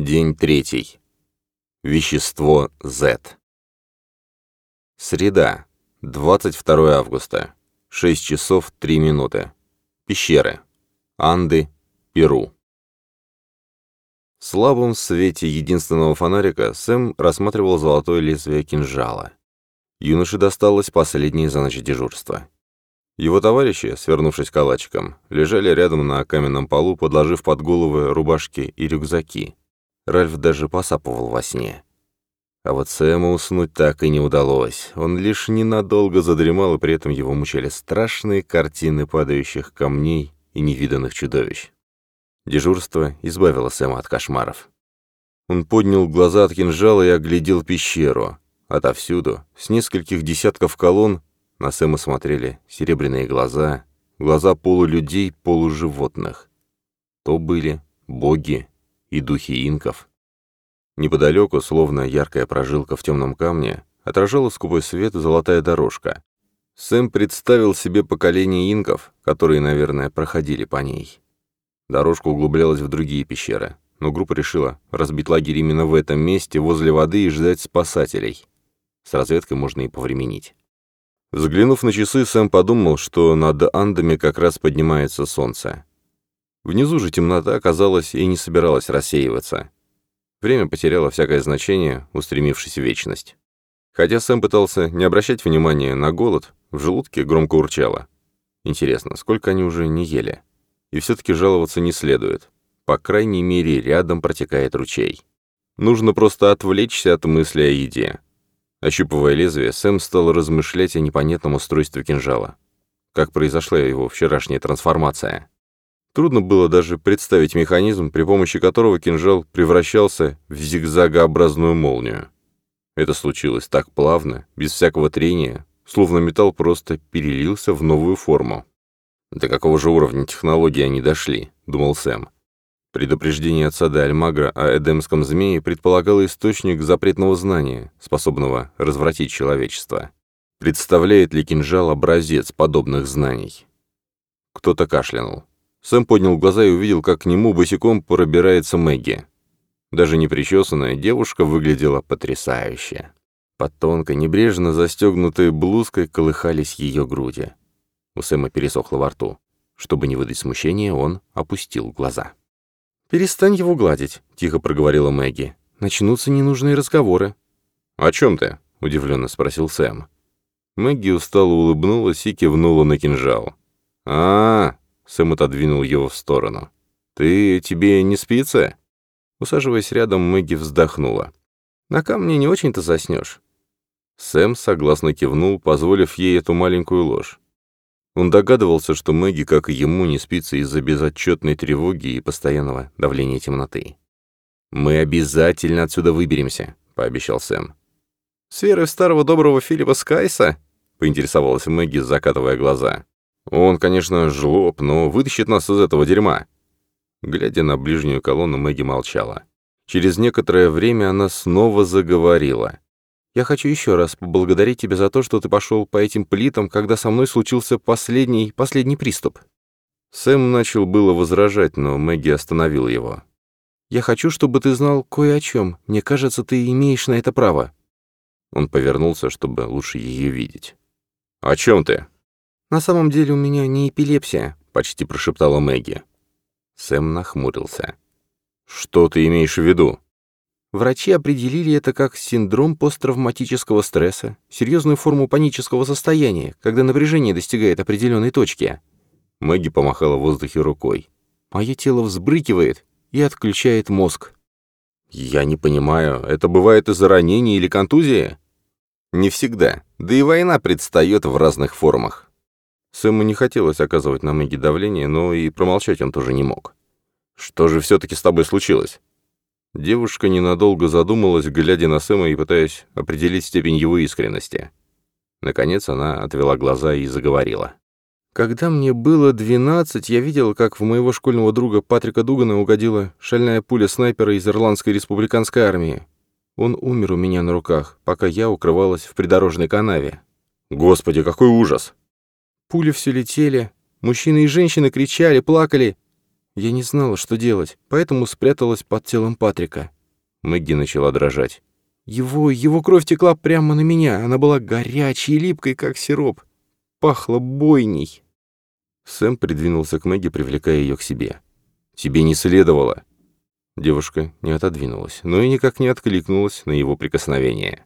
День третий. Вещество Z. Среда, 22 августа, 6 часов 3 минуты. Пещеры. Анды, Перу. В слабом свете единственного фонарика Сэм рассматривал золотое лезвие кинжала. Юноше досталось последнее за ночь дежурства. Его товарищи, свернувшись калачиком, лежали рядом на каменном полу, подложив под головы рубашки и рюкзаки. Ральф даже посапывал во сне. А вот Сэму уснуть так и не удалось. Он лишь ненадолго задремал, и при этом его мучили страшные картины падающих камней и невиданных чудовищ. Дежурство избавило Сэма от кошмаров. Он поднял глаза от кинжала и оглядел пещеру. Отовсюду, с нескольких десятков колонн, на Сэма смотрели серебряные глаза, глаза полулюдей, полуживотных. То были боги и духи инков. Неподалеку, словно яркая прожилка в темном камне, отражала скупой свет золотая дорожка. Сэм представил себе поколение инков, которые, наверное, проходили по ней. Дорожка углублялась в другие пещеры, но группа решила разбить лагерь именно в этом месте, возле воды, и ждать спасателей. С разведкой можно и повременить. Взглянув на часы, Сэм подумал, что над Андами как раз поднимается солнце. Внизу же темнота, казалось, и не собиралась рассеиваться. Время потеряло всякое значение, устремившись в вечность. Хотя Сэм пытался не обращать внимания на голод, в желудке громко урчало. Интересно, сколько они уже не ели? И все-таки жаловаться не следует. По крайней мере, рядом протекает ручей. Нужно просто отвлечься от мысли о еде. Ощупывая лезвие, Сэм стал размышлять о непонятном устройстве кинжала. Как произошла его вчерашняя трансформация. Трудно было даже представить механизм, при помощи которого кинжал превращался в зигзагообразную молнию. Это случилось так плавно, без всякого трения, словно металл просто перелился в новую форму. «До какого же уровня технологии они дошли?» — думал Сэм. Предупреждение отца де Альмагра о Эдемском змее предполагало источник запретного знания, способного развратить человечество. Представляет ли кинжал образец подобных знаний? Кто-то кашлянул. Сэм поднял глаза и увидел, как к нему босиком пробирается Мэгги. Даже непричесанная девушка выглядела потрясающе. Под тонкой, небрежно застегнутой блузкой колыхались ее груди. У Сэма пересохло во рту. Чтобы не выдать смущения, он опустил глаза. «Перестань его гладить», — тихо проговорила Мэгги. «Начнутся ненужные разговоры». «О чем ты?» — удивленно спросил Сэм. Мэгги устало улыбнулась и кивнула на кинжал. а, -а, -а Сэм отодвинул его в сторону. «Ты... тебе не спится?» Усаживаясь рядом, Мэгги вздохнула. «На камне не очень-то заснешь». Сэм согласно кивнул, позволив ей эту маленькую ложь. Он догадывался, что Мэгги, как и ему, не спится из-за безотчетной тревоги и постоянного давления темноты. «Мы обязательно отсюда выберемся», — пообещал Сэм. «С верой старого доброго Филиппа Скайса?» — поинтересовалась Мэгги, закатывая глаза. «Он, конечно, жлоб, но вытащит нас из этого дерьма». Глядя на ближнюю колонну, Мэгги молчала. Через некоторое время она снова заговорила. Я хочу еще раз поблагодарить тебя за то, что ты пошел по этим плитам, когда со мной случился последний, последний приступ». Сэм начал было возражать, но Мэгги остановил его. «Я хочу, чтобы ты знал кое о чем. Мне кажется, ты имеешь на это право». Он повернулся, чтобы лучше ее видеть. «О чем ты?» «На самом деле у меня не эпилепсия», — почти прошептала Мэгги. Сэм нахмурился. «Что ты имеешь в виду?» Врачи определили это как синдром посттравматического стресса, серьезную форму панического состояния, когда напряжение достигает определенной точки. Мэгги помахала в воздухе рукой. Мое тело взбрыкивает и отключает мозг. Я не понимаю, это бывает из-за ранения или контузии? Не всегда. Да и война предстает в разных формах. Сэму не хотелось оказывать на Мэгги давление, но и промолчать он тоже не мог. Что же все-таки с тобой случилось? Девушка ненадолго задумалась, глядя на Сэма и пытаясь определить степень его искренности. Наконец она отвела глаза и заговорила. «Когда мне было двенадцать, я видела, как в моего школьного друга Патрика Дугана угодила шальная пуля снайпера из Ирландской республиканской армии. Он умер у меня на руках, пока я укрывалась в придорожной канаве. Господи, какой ужас! Пули все летели, мужчины и женщины кричали, плакали. Я не знала, что делать, поэтому спряталась под телом Патрика. Мэгги начала дрожать. Его, его кровь текла прямо на меня. Она была горячей и липкой, как сироп. Пахло бойней. Сэм придвинулся к Мэгги, привлекая ее к себе. «Тебе не следовало!» Девушка не отодвинулась, но и никак не откликнулась на его прикосновение.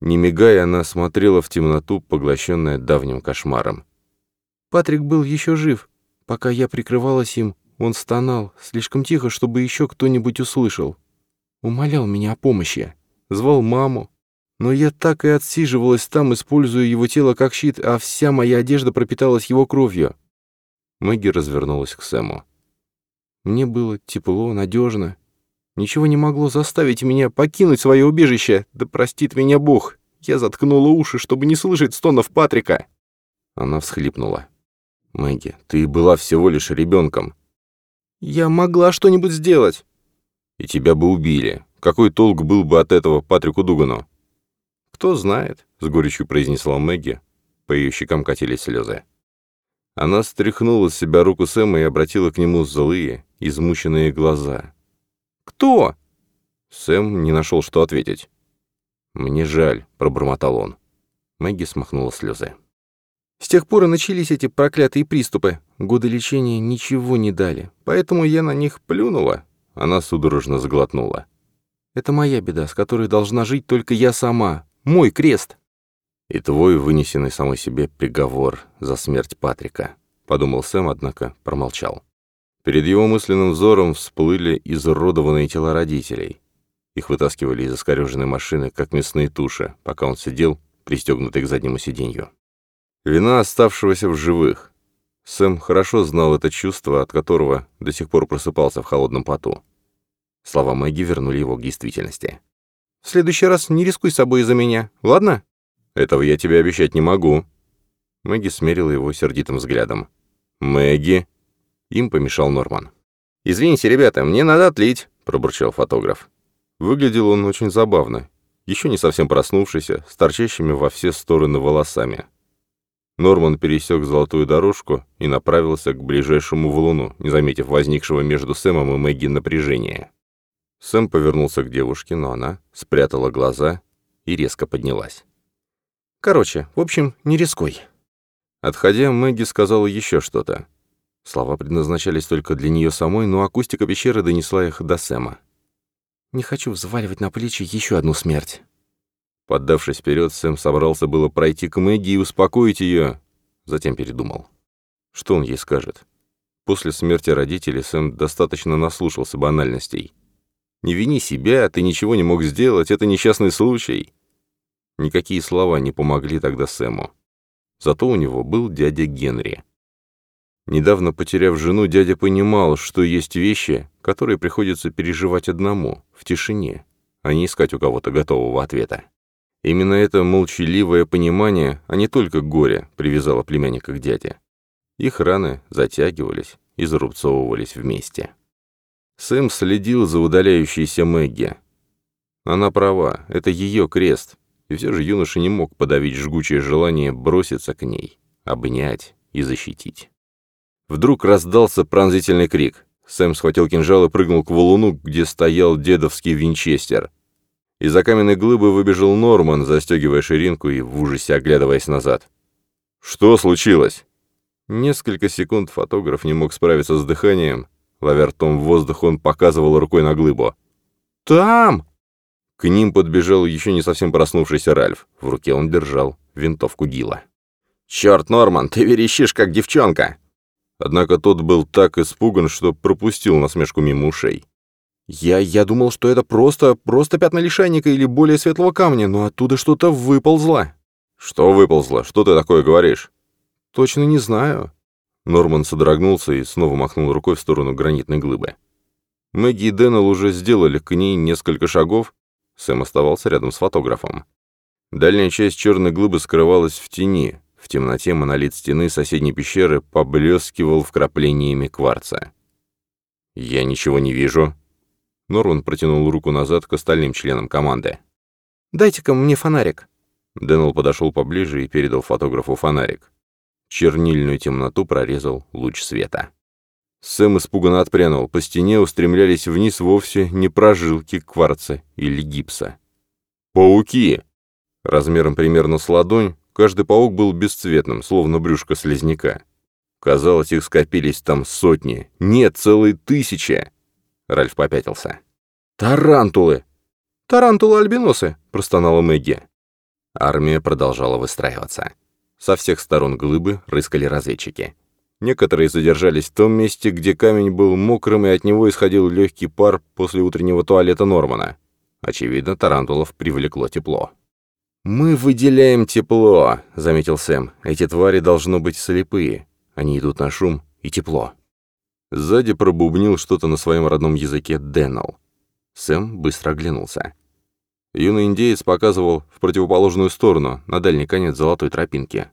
Не мигая, она смотрела в темноту, поглощенная давним кошмаром. Патрик был еще жив. Пока я прикрывалась им, он стонал, слишком тихо, чтобы еще кто-нибудь услышал. Умолял меня о помощи. Звал маму. Но я так и отсиживалась там, используя его тело как щит, а вся моя одежда пропиталась его кровью. Мэгги развернулась к Сэму. Мне было тепло, надежно. Ничего не могло заставить меня покинуть свое убежище. Да простит меня Бог. Я заткнула уши, чтобы не слышать стонов Патрика. Она всхлипнула. «Мэгги, ты была всего лишь ребенком. Я могла что-нибудь сделать. И тебя бы убили. Какой толк был бы от этого Патрику Дугану? Кто знает, с горечью произнесла Мэгги. По ее щекам катились слезы. Она стряхнула с себя руку Сэма и обратила к нему злые, измученные глаза. «Кто?» Сэм не нашел, что ответить. «Мне жаль», — пробормотал он. Мэгги смахнула слезы. С тех пор и начались эти проклятые приступы. Годы лечения ничего не дали, поэтому я на них плюнула. Она судорожно заглотнула. Это моя беда, с которой должна жить только я сама. Мой крест. И твой вынесенный самой себе приговор за смерть Патрика, подумал Сэм, однако промолчал. Перед его мысленным взором всплыли изуродованные тела родителей. Их вытаскивали из искореженной машины, как мясные туши, пока он сидел, пристегнутый к заднему сиденью. Вина оставшегося в живых. Сэм хорошо знал это чувство, от которого до сих пор просыпался в холодном поту. Слова Мэгги вернули его к действительности. «В следующий раз не рискуй собой из-за меня, ладно?» «Этого я тебе обещать не могу». Мэгги смерила его сердитым взглядом. «Мэгги!» Им помешал Норман. «Извините, ребята, мне надо отлить», — пробурчал фотограф. Выглядел он очень забавно, еще не совсем проснувшийся, с торчащими во все стороны волосами. Норман пересек золотую дорожку и направился к ближайшему валуну, не заметив возникшего между Сэмом и Мэгги напряжения. Сэм повернулся к девушке, но она спрятала глаза и резко поднялась. «Короче, в общем, не рискуй». Отходя, Мэгги сказала еще что-то. Слова предназначались только для нее самой, но акустика пещеры донесла их до Сэма. «Не хочу взваливать на плечи еще одну смерть». Поддавшись вперед, Сэм собрался было пройти к Мэгги и успокоить ее, затем передумал. Что он ей скажет? После смерти родителей Сэм достаточно наслушался банальностей. Не вини себя, ты ничего не мог сделать, это несчастный случай. Никакие слова не помогли тогда Сэму. Зато у него был дядя Генри. Недавно потеряв жену, дядя понимал, что есть вещи, которые приходится переживать одному, в тишине, а не искать у кого-то готового ответа. Именно это молчаливое понимание, а не только горе, привязало племянника к дяде. Их раны затягивались и зарубцовывались вместе. Сэм следил за удаляющейся Мэгги. Она права, это ее крест, и все же юноша не мог подавить жгучее желание броситься к ней, обнять и защитить. Вдруг раздался пронзительный крик. Сэм схватил кинжал и прыгнул к валуну, где стоял дедовский винчестер. Из-за каменной глыбы выбежал Норман, застегивая ширинку и в ужасе оглядываясь назад. «Что случилось?» Несколько секунд фотограф не мог справиться с дыханием, Ловя ртом в воздух, он показывал рукой на глыбу. «Там!» К ним подбежал еще не совсем проснувшийся Ральф. В руке он держал винтовку Гила. «Черт, Норман, ты верещишь, как девчонка!» Однако тот был так испуган, что пропустил насмешку мимо ушей. «Я, я думал, что это просто, просто пятна лишайника или более светлого камня, но оттуда что-то выползло». «Что выползло? Что ты такое говоришь?» «Точно не знаю. Норман содрогнулся и снова махнул рукой в сторону гранитной глыбы. Мэгги и Дэннел уже сделали к ней несколько шагов, Сэм оставался рядом с фотографом. Дальняя часть черной глыбы скрывалась в тени, в темноте монолит стены соседней пещеры поблескивал вкраплениями кварца. «Я ничего не вижу». Норман протянул руку назад к остальным членам команды. «Дайте-ка мне фонарик». Дэннел подошел поближе и передал фотографу фонарик. Чернильную темноту прорезал луч света. Сэм испуганно отпрянул. По стене устремлялись вниз вовсе не прожилки кварца или гипса. Пауки! Размером примерно с ладонь, каждый паук был бесцветным, словно брюшко слизняка. Казалось, их скопились там сотни. Нет, целые тысячи. Ральф попятился. «Тарантулы!» «Тарантулы-альбиносы!» — простонала Мэгги. Армия продолжала выстраиваться. Со всех сторон глыбы рыскали разведчики. Некоторые задержались в том месте, где камень был мокрым, и от него исходил легкий пар после утреннего туалета Нормана. Очевидно, тарантулов привлекло тепло. «Мы выделяем тепло», — заметил Сэм. «Эти твари должно быть слепые. Они идут на шум и тепло». Сзади пробубнил что-то на своем родном языке Дэннел. Сэм быстро оглянулся. Юный индеец показывал в противоположную сторону, на дальний конец золотой тропинки.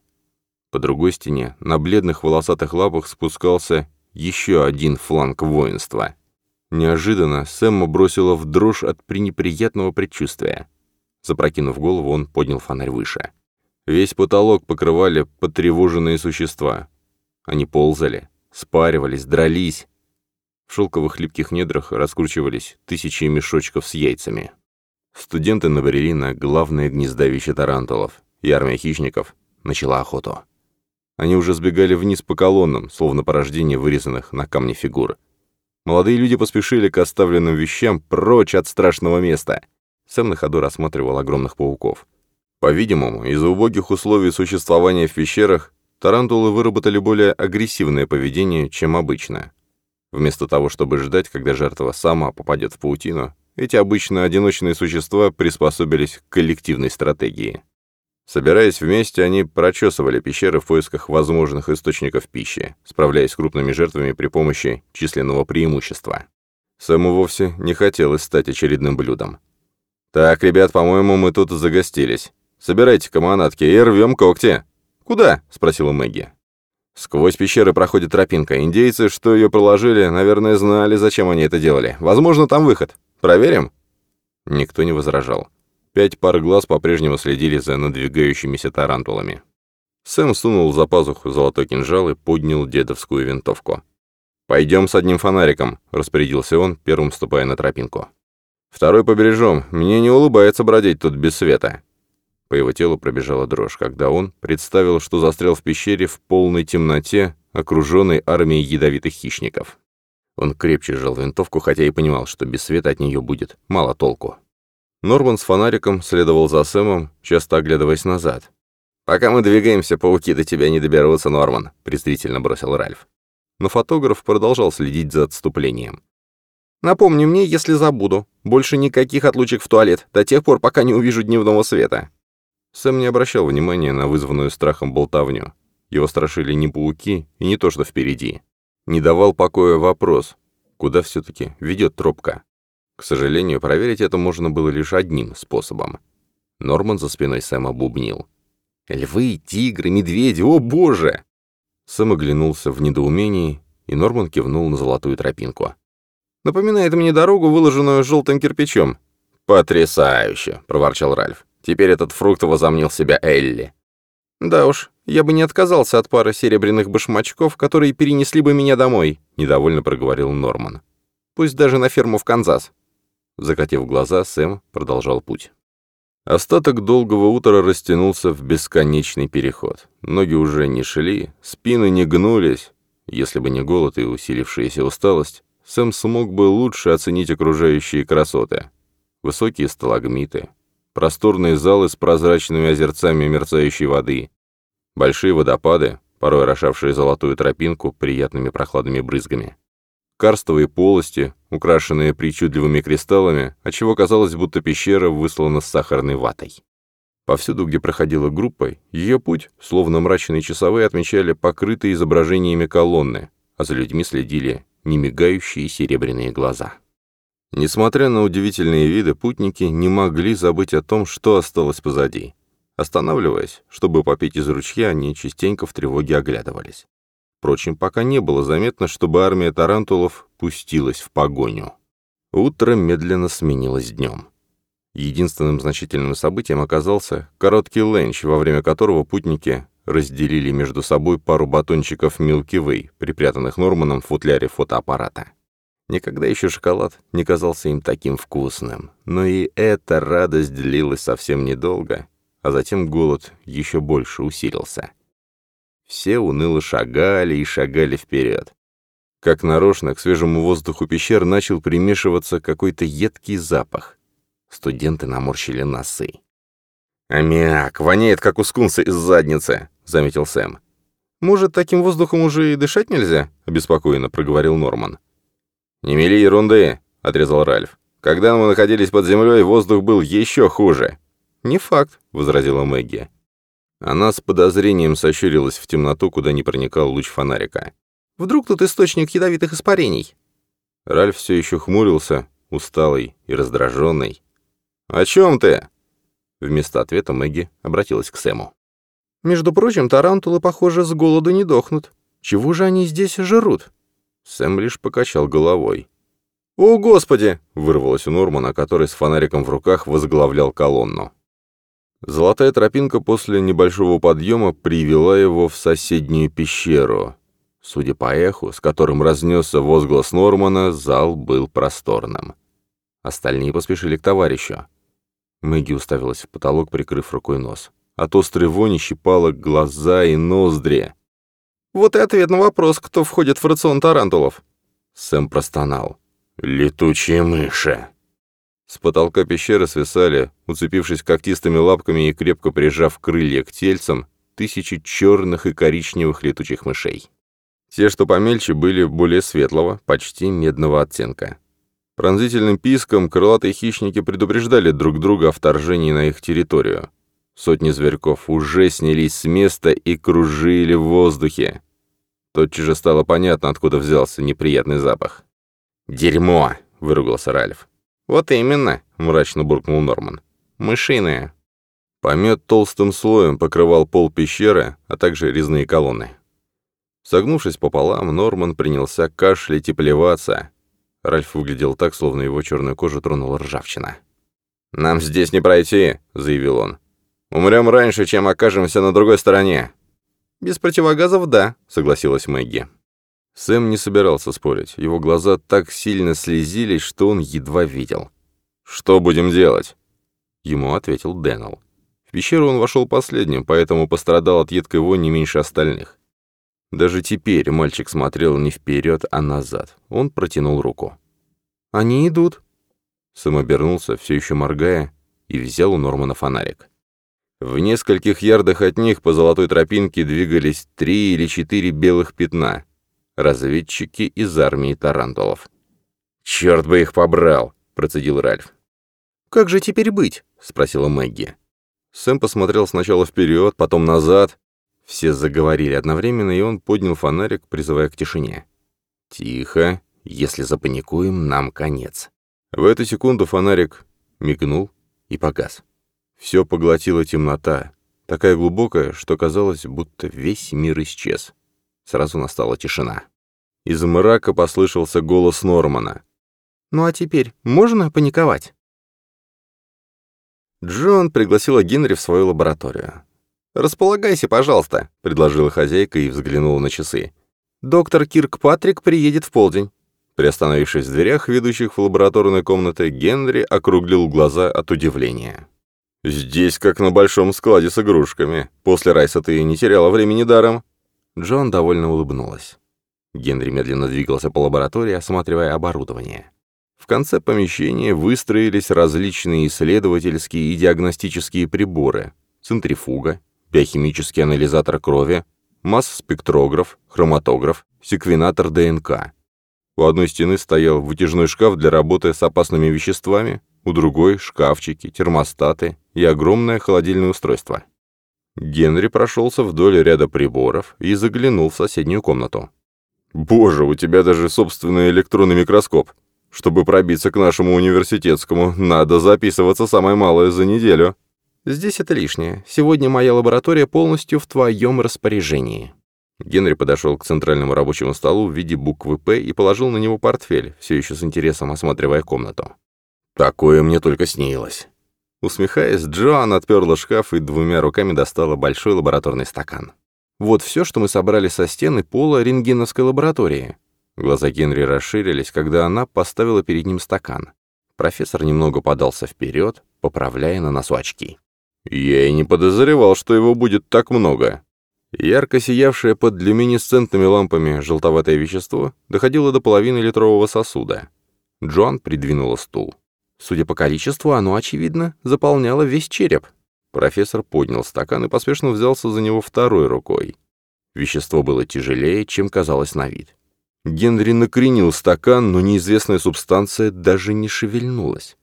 По другой стене, на бледных волосатых лапах спускался еще один фланг воинства. Неожиданно Сэма бросила в дрожь от пренеприятного предчувствия. Запрокинув голову, он поднял фонарь выше. Весь потолок покрывали потревоженные существа. Они ползали, спаривались, дрались. В шелковых липких недрах раскручивались тысячи мешочков с яйцами. Студенты набрели на главное гнездовище тарантулов, и армия хищников начала охоту. Они уже сбегали вниз по колоннам, словно порождение вырезанных на камне фигур. Молодые люди поспешили к оставленным вещам прочь от страшного места. Сэм на ходу рассматривал огромных пауков. По-видимому, из-за убогих условий существования в пещерах тарантулы выработали более агрессивное поведение, чем обычно. Вместо того, чтобы ждать, когда жертва сама попадет в паутину, эти обычно одиночные существа приспособились к коллективной стратегии. Собираясь вместе, они прочесывали пещеры в поисках возможных источников пищи, справляясь с крупными жертвами при помощи численного преимущества. Сэму вовсе не хотелось стать очередным блюдом. «Так, ребят, по-моему, мы тут загостились. Собирайте-ка манатки и рвем когти». «Куда?» — спросила Мэгги. Сквозь пещеры проходит тропинка. Индейцы, что ее проложили, наверное, знали, зачем они это делали. Возможно, там выход. Проверим?» Никто не возражал. Пять пар глаз по-прежнему следили за надвигающимися тарантулами. Сэм сунул за пазуху золотой кинжал и поднял дедовскую винтовку. «Пойдем с одним фонариком», — распорядился он, первым ступая на тропинку. «Второй побережем. Мне не улыбается бродить тут без света». По его телу пробежала дрожь, когда он представил, что застрял в пещере в полной темноте, окруженной армией ядовитых хищников. Он крепче сжал винтовку, хотя и понимал, что без света от нее будет мало толку. Норман с фонариком следовал за Сэмом, часто оглядываясь назад. «Пока мы двигаемся, пауки до тебя не доберутся, Норман», — презрительно бросил Ральф. Но фотограф продолжал следить за отступлением. «Напомни мне, если забуду. Больше никаких отлучек в туалет, до тех пор, пока не увижу дневного света». Сэм не обращал внимания на вызванную страхом болтовню. Его страшили не пауки и не то, что впереди. Не давал покоя вопрос, куда все-таки ведет тропка. К сожалению, проверить это можно было лишь одним способом. Норман за спиной Сэма бубнил. «Львы, тигры, медведи, о боже!» Сэм оглянулся в недоумении, и Норман кивнул на золотую тропинку. «Напоминает мне дорогу, выложенную желтым кирпичом». «Потрясающе!» — проворчал Ральф. «Теперь этот фрукт возомнил себя Элли». «Да уж, я бы не отказался от пары серебряных башмачков, которые перенесли бы меня домой», — недовольно проговорил Норман. «Пусть даже на ферму в Канзас». Закатив глаза, Сэм продолжал путь. Остаток долгого утра растянулся в бесконечный переход. Ноги уже не шли, спины не гнулись. Если бы не голод и усилившаяся усталость, Сэм смог бы лучше оценить окружающие красоты. Высокие сталагмиты, просторные залы с прозрачными озерцами мерцающей воды, большие водопады, порой орошавшие золотую тропинку приятными прохладными брызгами, карстовые полости, украшенные причудливыми кристаллами, отчего казалось, будто пещера выслана с сахарной ватой. Повсюду, где проходила группа, ее путь, словно мрачные часовые, отмечали покрытые изображениями колонны, а за людьми следили немигающие серебряные глаза. Несмотря на удивительные виды, путники не могли забыть о том, что осталось позади. Останавливаясь, чтобы попить из ручья, они частенько в тревоге оглядывались. Впрочем, пока не было заметно, чтобы армия тарантулов пустилась в погоню. Утро медленно сменилось днем. Единственным значительным событием оказался короткий ленч, во время которого путники разделили между собой пару батончиков Milky Way, припрятанных Норманом в футляре фотоаппарата. Никогда еще шоколад не казался им таким вкусным. Но и эта радость длилась совсем недолго, а затем голод еще больше усилился. Все уныло шагали и шагали вперед. Как нарочно, к свежему воздуху пещер начал примешиваться какой-то едкий запах. Студенты наморщили носы. «Аммиак, воняет, как у скунса из задницы», — заметил Сэм. «Может, таким воздухом уже и дышать нельзя?» — обеспокоенно проговорил Норман. «Не мели ерунды», — отрезал Ральф. «Когда мы находились под землей, воздух был еще хуже». «Не факт», — возразила Мэгги. Она с подозрением сощурилась в темноту, куда не проникал луч фонарика. «Вдруг тут источник ядовитых испарений?» Ральф все еще хмурился, усталый и раздраженный. «О чем ты?» Вместо ответа Мэгги обратилась к Сэму. «Между прочим, тарантулы, похоже, с голоду не дохнут. Чего же они здесь жрут?» Сэм лишь покачал головой. «О, Господи!» — вырвалось у Нормана, который с фонариком в руках возглавлял колонну. Золотая тропинка после небольшого подъема привела его в соседнюю пещеру. Судя по эху, с которым разнесся возглас Нормана, зал был просторным. Остальные поспешили к товарищу. Мэгги уставилась в потолок, прикрыв рукой нос. От острой вони щипала глаза и ноздри. Вот и ответ на вопрос, кто входит в рацион тарантулов. Сэм простонал. «Летучие мыши!» С потолка пещеры свисали, уцепившись когтистыми лапками и крепко прижав крылья к тельцам, тысячи черных и коричневых летучих мышей. Те, что помельче, были более светлого, почти медного оттенка. Пронзительным писком крылатые хищники предупреждали друг друга о вторжении на их территорию. Сотни зверьков уже снялись с места и кружили в воздухе. Тотчас же стало понятно, откуда взялся неприятный запах. «Дерьмо!» — выругался Ральф. «Вот именно!» — мрачно буркнул Норман. «Мышиные!» Помет толстым слоем покрывал пол пещеры, а также резные колонны. Согнувшись пополам, Норман принялся кашлять и плеваться. Ральф выглядел так, словно его черную кожу тронула ржавчина. «Нам здесь не пройти», — заявил он. Умрем раньше, чем окажемся на другой стороне». «Без противогазов, да», — согласилась Мэгги. Сэм не собирался спорить. Его глаза так сильно слезились, что он едва видел. «Что будем делать?» Ему ответил Дэннел. В пещеру он вошел последним, поэтому пострадал от едкой вони не меньше остальных. Даже теперь мальчик смотрел не вперед, а назад. Он протянул руку. «Они идут». Сэм обернулся, все еще моргая, и взял у Нормана фонарик. В нескольких ярдах от них по золотой тропинке двигались три или четыре белых пятна. Разведчики из армии тарантулов. «Черт бы их побрал!» — процедил Ральф. «Как же теперь быть?» — спросила Мэгги. Сэм посмотрел сначала вперед, потом назад. Все заговорили одновременно, и он поднял фонарик, призывая к тишине. «Тихо. Если запаникуем, нам конец». В эту секунду фонарик мигнул и погас. Все поглотила темнота, такая глубокая, что казалось, будто весь мир исчез. Сразу настала тишина. Из мрака послышался голос Нормана. «Ну а теперь можно паниковать?» Джон пригласила Генри в свою лабораторию. «Располагайся, пожалуйста», — предложила хозяйка и взглянула на часы. «Доктор Кирк Патрик приедет в полдень». Приостановившись в дверях, ведущих в лабораторной комнаты, Генри округлил глаза от удивления. «Здесь как на большом складе с игрушками. После Райса ты не теряла времени даром». Джон довольно улыбнулась. Генри медленно двигался по лаборатории, осматривая оборудование. В конце помещения выстроились различные исследовательские и диагностические приборы, центрифуга, биохимический анализатор крови, масс-спектрограф, хроматограф, секвенатор ДНК. У одной стены стоял вытяжной шкаф для работы с опасными веществами, у другой — шкафчики, термостаты и огромное холодильное устройство. Генри прошелся вдоль ряда приборов и заглянул в соседнюю комнату. «Боже, у тебя даже собственный электронный микроскоп. Чтобы пробиться к нашему университетскому, надо записываться самое малое за неделю». «Здесь это лишнее. Сегодня моя лаборатория полностью в твоем распоряжении». Генри подошел к центральному рабочему столу в виде буквы «П» и положил на него портфель, все еще с интересом осматривая комнату. Такое мне только снилось. Усмехаясь, Джоан отперла шкаф и двумя руками достала большой лабораторный стакан. Вот все, что мы собрали со стены пола рентгеновской лаборатории». Глаза Генри расширились, когда она поставила перед ним стакан. Профессор немного подался вперед, поправляя на носу очки. «Я и не подозревал, что его будет так много». Ярко сиявшее под люминесцентными лампами желтоватое вещество доходило до половины литрового сосуда. Джоан придвинула стул. Судя по количеству, оно, очевидно, заполняло весь череп. Профессор поднял стакан и поспешно взялся за него второй рукой. Вещество было тяжелее, чем казалось на вид. Генри накренил стакан, но неизвестная субстанция даже не шевельнулась.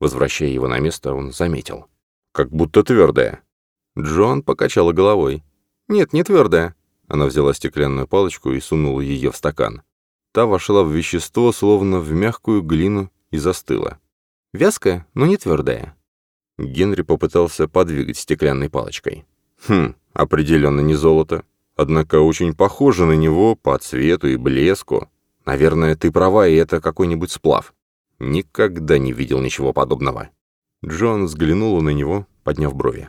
Возвращая его на место, он заметил. «Как будто твердая». Джон покачала головой. «Нет, не твердая». Она взяла стеклянную палочку и сунула ее в стакан. Та вошла в вещество, словно в мягкую глину, и застыла. Вязкая, но не твердая. Генри попытался подвигать стеклянной палочкой. Хм, определенно не золото. Однако очень похоже на него по цвету и блеску. Наверное, ты права, и это какой-нибудь сплав. Никогда не видел ничего подобного. Джон взглянула на него, подняв брови.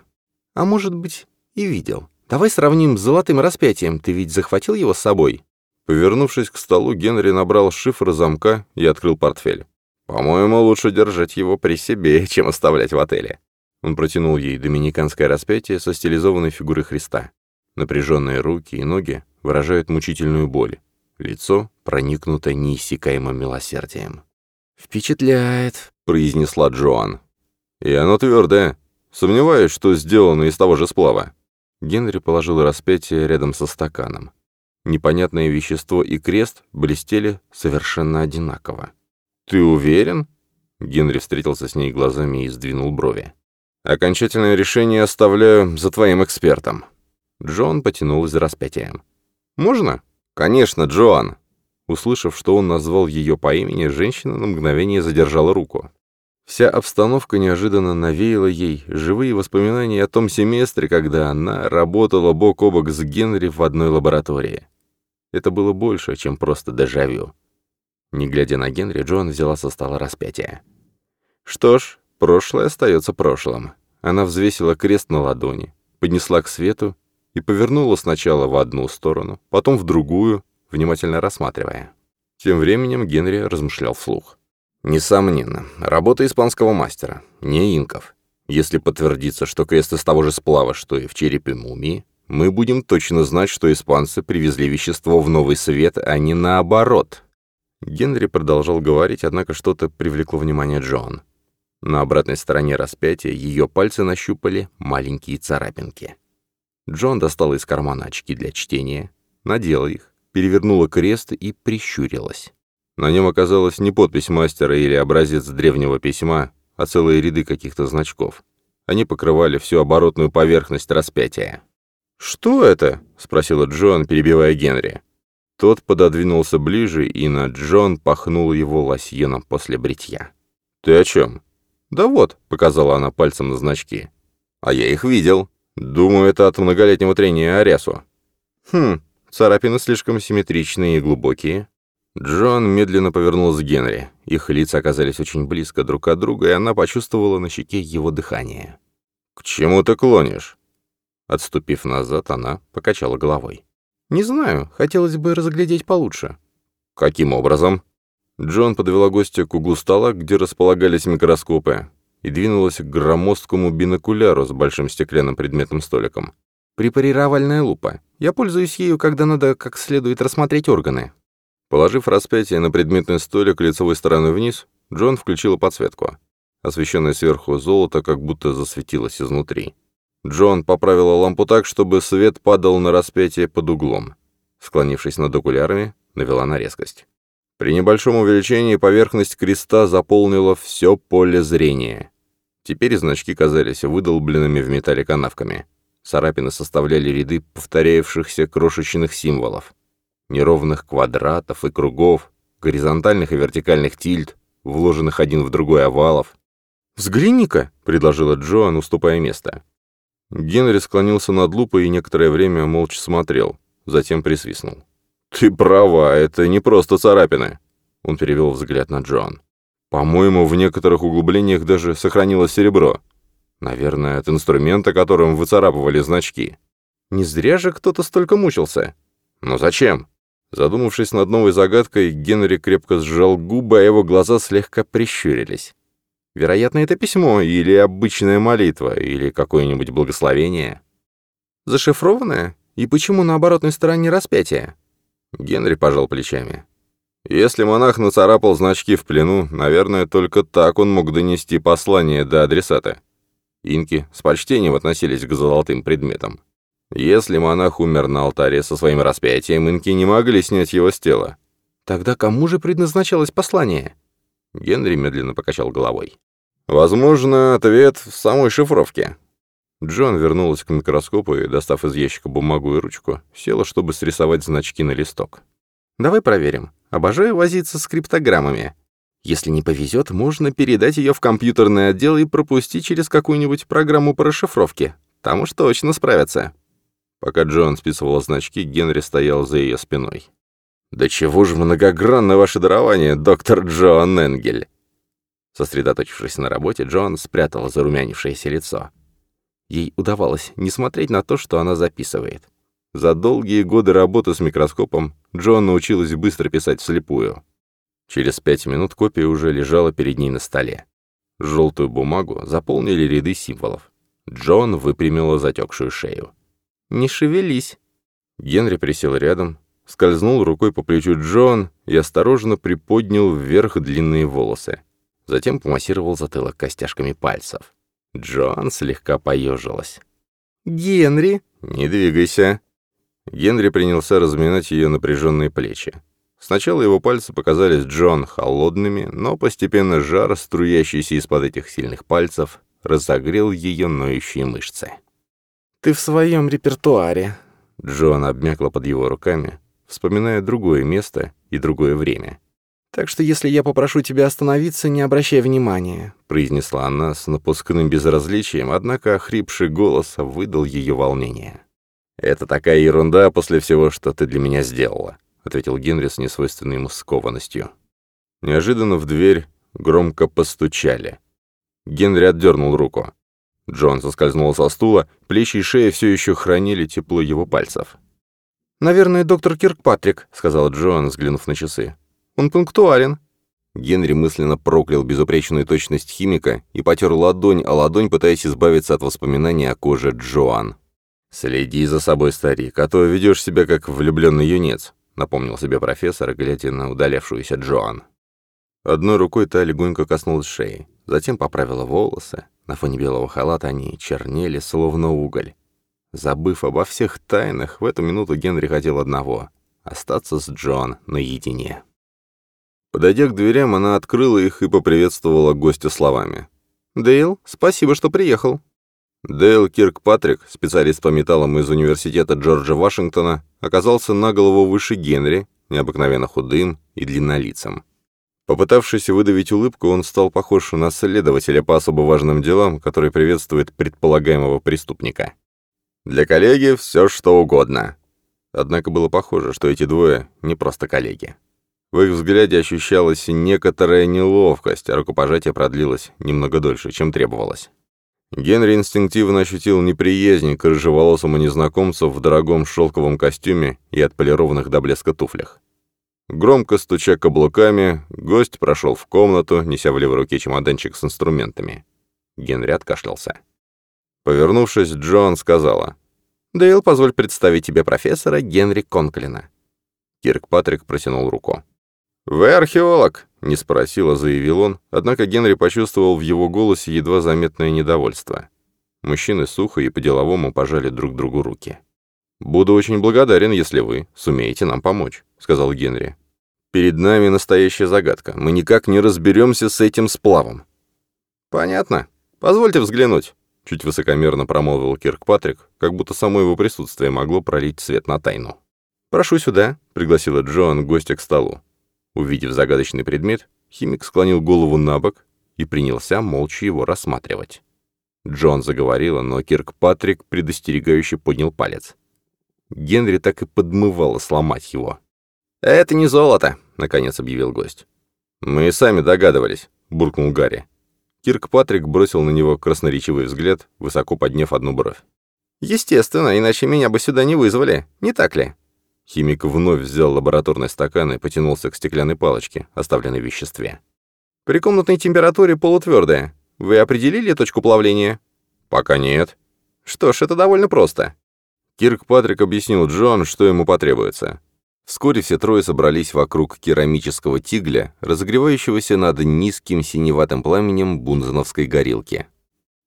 «А может быть, и видел. Давай сравним с золотым распятием. Ты ведь захватил его с собой?» Повернувшись к столу, Генри набрал шифр замка и открыл портфель. «По-моему, лучше держать его при себе, чем оставлять в отеле». Он протянул ей доминиканское распятие со стилизованной фигурой Христа. Напряженные руки и ноги выражают мучительную боль. Лицо проникнуто неиссякаемым милосердием. «Впечатляет», — произнесла Джоан. «И оно твердое. Сомневаюсь, что сделано из того же сплава». Генри положил распятие рядом со стаканом. Непонятное вещество и крест блестели совершенно одинаково. «Ты уверен?» Генри встретился с ней глазами и сдвинул брови. «Окончательное решение оставляю за твоим экспертом». Джон потянул из распятия. «Можно?» «Конечно, Джоан!» Услышав, что он назвал ее по имени, женщина на мгновение задержала руку. Вся обстановка неожиданно навеяла ей живые воспоминания о том семестре, когда она работала бок о бок с Генри в одной лаборатории. Это было больше, чем просто дежавю. Не глядя на Генри, Джоан взяла со стола распятие. Что ж, прошлое остается прошлым. Она взвесила крест на ладони, поднесла к свету и повернула сначала в одну сторону, потом в другую, внимательно рассматривая. Тем временем Генри размышлял вслух. Несомненно, работа испанского мастера, не инков. Если подтвердится, что крест из того же сплава, что и в черепе мумии, мы будем точно знать, что испанцы привезли вещество в новый свет, а не наоборот. Генри продолжал говорить, однако что-то привлекло внимание Джон. На обратной стороне распятия ее пальцы нащупали маленькие царапинки. Джон достала из кармана очки для чтения, надела их, перевернула крест и прищурилась. На нем оказалась не подпись мастера или образец древнего письма, а целые ряды каких-то значков. Они покрывали всю оборотную поверхность распятия. «Что это?» — спросила Джон, перебивая Генри. Тот пододвинулся ближе, и на Джон пахнул его лосьоном после бритья. «Ты о чем?» «Да вот», — показала она пальцем на значки. «А я их видел. Думаю, это от многолетнего трения Арясу». «Хм, царапины слишком симметричные и глубокие». Джон медленно повернулся к Генри. Их лица оказались очень близко друг от друга, и она почувствовала на щеке его дыхание. «К чему ты клонишь?» Отступив назад, она покачала головой. «Не знаю, хотелось бы разглядеть получше». «Каким образом?» Джон подвела гостя к углу стола, где располагались микроскопы, и двинулась к громоздкому бинокуляру с большим стеклянным предметным столиком. «Препарировальная лупа. Я пользуюсь ею, когда надо как следует рассмотреть органы». Положив распятие на предметный столик лицевой стороной вниз, Джон включила подсветку. Освещенное сверху золото как будто засветилось изнутри. Джон поправила лампу так, чтобы свет падал на распятие под углом. Склонившись над окулярами, навела на резкость. При небольшом увеличении поверхность креста заполнила все поле зрения. Теперь значки казались выдолбленными в металле канавками. Царапины составляли ряды повторяющихся крошечных символов. Неровных квадратов и кругов, горизонтальных и вертикальных тильд, вложенных один в другой овалов. «Взгляни-ка», — предложила Джоан, уступая место. Генри склонился над лупой и некоторое время молча смотрел, затем присвистнул. «Ты права, это не просто царапины». Он перевел взгляд на Джон. «По-моему, в некоторых углублениях даже сохранилось серебро. Наверное, от инструмента, которым выцарапывали значки». Не зря же кто-то столько мучился. Но зачем? Задумавшись над новой загадкой, Генри крепко сжал губы, а его глаза слегка прищурились. Вероятно, это письмо, или обычная молитва, или какое-нибудь благословение. Зашифрованное? И почему на оборотной стороне распятие? Генри пожал плечами. Если монах нацарапал значки в плену, наверное, только так он мог донести послание до адресата. Инки с почтением относились к золотым предметам. Если монах умер на алтаре со своим распятием, инки не могли снять его с тела. Тогда кому же предназначалось послание? Генри медленно покачал головой. Возможно, ответ в самой шифровке. Джон вернулась к микроскопу и, достав из ящика бумагу и ручку, села, чтобы срисовать значки на листок. «Давай проверим. Обожаю возиться с криптограммами. Если не повезет, можно передать ее в компьютерный отдел и пропустить через какую-нибудь программу по расшифровке. Там уж точно справятся». Пока Джон списывала значки, Генри стоял за ее спиной. «Да чего же многогранно ваше дарование, доктор Джон Энгель!» Сосредоточившись на работе, Джон спрятала зарумянившееся лицо. Ей удавалось не смотреть на то, что она записывает. За долгие годы работы с микроскопом Джон научилась быстро писать вслепую. Через пять минут копия уже лежала перед ней на столе. Желтую бумагу заполнили ряды символов. Джон выпрямила затекшую шею. «Не шевелись». Генри присел рядом, скользнул рукой по плечу Джон и осторожно приподнял вверх длинные волосы. Затем помассировал затылок костяшками пальцев. Джон слегка поежилась. «Генри!» «Не двигайся!» Генри принялся разминать ее напряженные плечи. Сначала его пальцы показались Джон холодными, но постепенно жар, струящийся из-под этих сильных пальцев, разогрел ее ноющие мышцы. «Ты в своем репертуаре». Джон обмякла под его руками, вспоминая другое место и другое время. «Так что если я попрошу тебя остановиться, не обращай внимания», произнесла она с напускным безразличием, однако охрипший голос выдал ее волнение. «Это такая ерунда после всего, что ты для меня сделала», — ответил Генри с несвойственной ему скованностью. Неожиданно в дверь громко постучали. Генри отдернул руку. Джон соскользнул со стула, плечи и шея все еще хранили тепло его пальцев. «Наверное, доктор Киркпатрик», — сказал Джон, взглянув на часы. «Он пунктуален». Генри мысленно проклял безупречную точность химика и потер ладонь, а ладонь пытаясь избавиться от воспоминаний о коже Джоан. «Следи за собой, старик, а то ведешь себя как влюбленный юнец», — напомнил себе профессор, глядя на удалявшуюся Джоан. Одной рукой та легонько коснулась шеи, затем поправила волосы. На фоне белого халата они чернели, словно уголь. Забыв обо всех тайнах, в эту минуту Генри хотел одного — остаться с Джоан наедине. Подойдя к дверям, она открыла их и поприветствовала гостя словами. «Дейл, спасибо, что приехал». Дейл Киркпатрик, специалист по металлам из университета Джорджа Вашингтона, оказался на голову выше Генри, необыкновенно худым и длиннолицем. Попытавшись выдавить улыбку, он стал похож на следователя по особо важным делам, который приветствует предполагаемого преступника. «Для коллеги все что угодно». Однако было похоже, что эти двое не просто коллеги. В их взгляде ощущалась некоторая неловкость, а рукопожатие продлилось немного дольше, чем требовалось. Генри инстинктивно ощутил неприязнь к рыжеволосому незнакомцу в дорогом шелковом костюме и отполированных до блеска туфлях. Громко стуча каблуками, гость прошел в комнату, неся в левой руке чемоданчик с инструментами. Генри откашлялся. Повернувшись, Джон сказала, «Дейл, позволь представить тебе профессора Генри Конклина». Кирк Патрик протянул руку. «Вы археолог?» — не спросил, а заявил он, однако Генри почувствовал в его голосе едва заметное недовольство. Мужчины сухо и по-деловому пожали друг другу руки. «Буду очень благодарен, если вы сумеете нам помочь», — сказал Генри. «Перед нами настоящая загадка. Мы никак не разберемся с этим сплавом». «Понятно. Позвольте взглянуть», — чуть высокомерно промолвил Киркпатрик, как будто само его присутствие могло пролить свет на тайну. «Прошу сюда», — пригласила Джоан гостя к столу. Увидев загадочный предмет, химик склонил голову на бок и принялся молча его рассматривать. Джон заговорила, но Кирк Патрик предостерегающе поднял палец. Генри так и подмывало сломать его. «Это не золото», — наконец объявил гость. «Мы и сами догадывались», — буркнул Гарри. Кирк Патрик бросил на него красноречивый взгляд, высоко подняв одну бровь. «Естественно, иначе меня бы сюда не вызвали, не так ли?» Химик вновь взял лабораторный стакан и потянулся к стеклянной палочке, оставленной в веществе. «При комнатной температуре полутвердая. Вы определили точку плавления?» «Пока нет». «Что ж, это довольно просто». Кирк Патрик объяснил Джон, что ему потребуется. Вскоре все трое собрались вокруг керамического тигля, разогревающегося над низким синеватым пламенем бунзеновской горилки.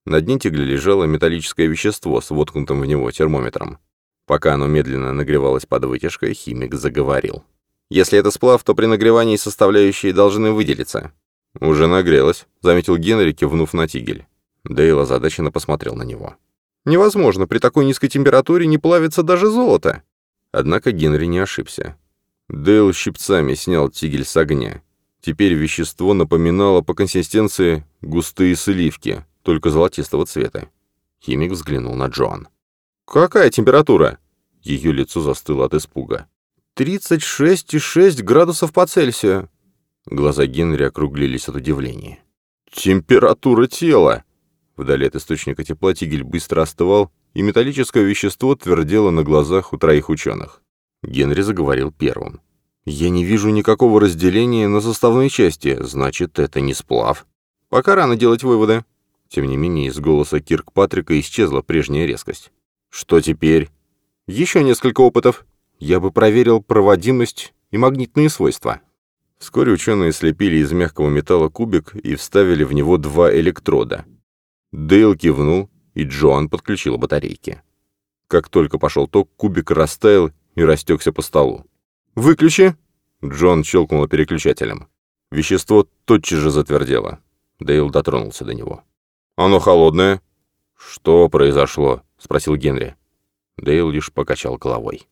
На дне тигля лежало металлическое вещество с воткнутым в него термометром. Пока оно медленно нагревалось под вытяжкой, химик заговорил. «Если это сплав, то при нагревании составляющие должны выделиться». «Уже нагрелось», — заметил Генри, кивнув на тигель. Дейл озадаченно посмотрел на него. «Невозможно, при такой низкой температуре не плавится даже золото». Однако Генри не ошибся. Дейл щипцами снял тигель с огня. Теперь вещество напоминало по консистенции густые сливки, только золотистого цвета. Химик взглянул на Джоан. «Какая температура?» Ее лицо застыло от испуга. «Тридцать шесть и шесть градусов по Цельсию». Глаза Генри округлились от удивления. «Температура тела!» Вдали от источника тепла тигель быстро остывал, и металлическое вещество твердело на глазах у троих ученых. Генри заговорил первым. «Я не вижу никакого разделения на составные части, значит, это не сплав. Пока рано делать выводы». Тем не менее, из голоса Кирк Патрика исчезла прежняя резкость. «Что теперь?» «Еще несколько опытов. Я бы проверил проводимость и магнитные свойства». Вскоре ученые слепили из мягкого металла кубик и вставили в него два электрода. Дейл кивнул, и Джоан подключила батарейки. Как только пошел ток, кубик растаял и растекся по столу. «Выключи!» Джон щелкнул переключателем. Вещество тотчас же затвердело. Дейл дотронулся до него. «Оно холодное». «Что произошло?» — спросил Генри. Дейл лишь покачал головой.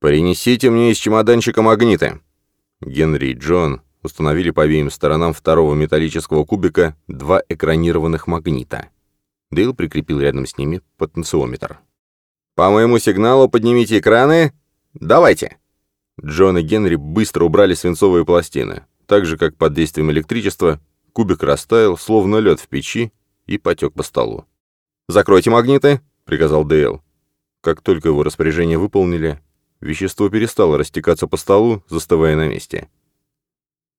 «Принесите мне из чемоданчика магниты». Генри и Джон установили по обеим сторонам второго металлического кубика два экранированных магнита. Дейл прикрепил рядом с ними потенциометр. «По моему сигналу поднимите экраны. Давайте!» Джон и Генри быстро убрали свинцовые пластины. Так же, как под действием электричества, кубик растаял, словно лед в печи, и потек по столу. «Закройте магниты!» — приказал Дейл. Как только его распоряжение выполнили, вещество перестало растекаться по столу, застывая на месте.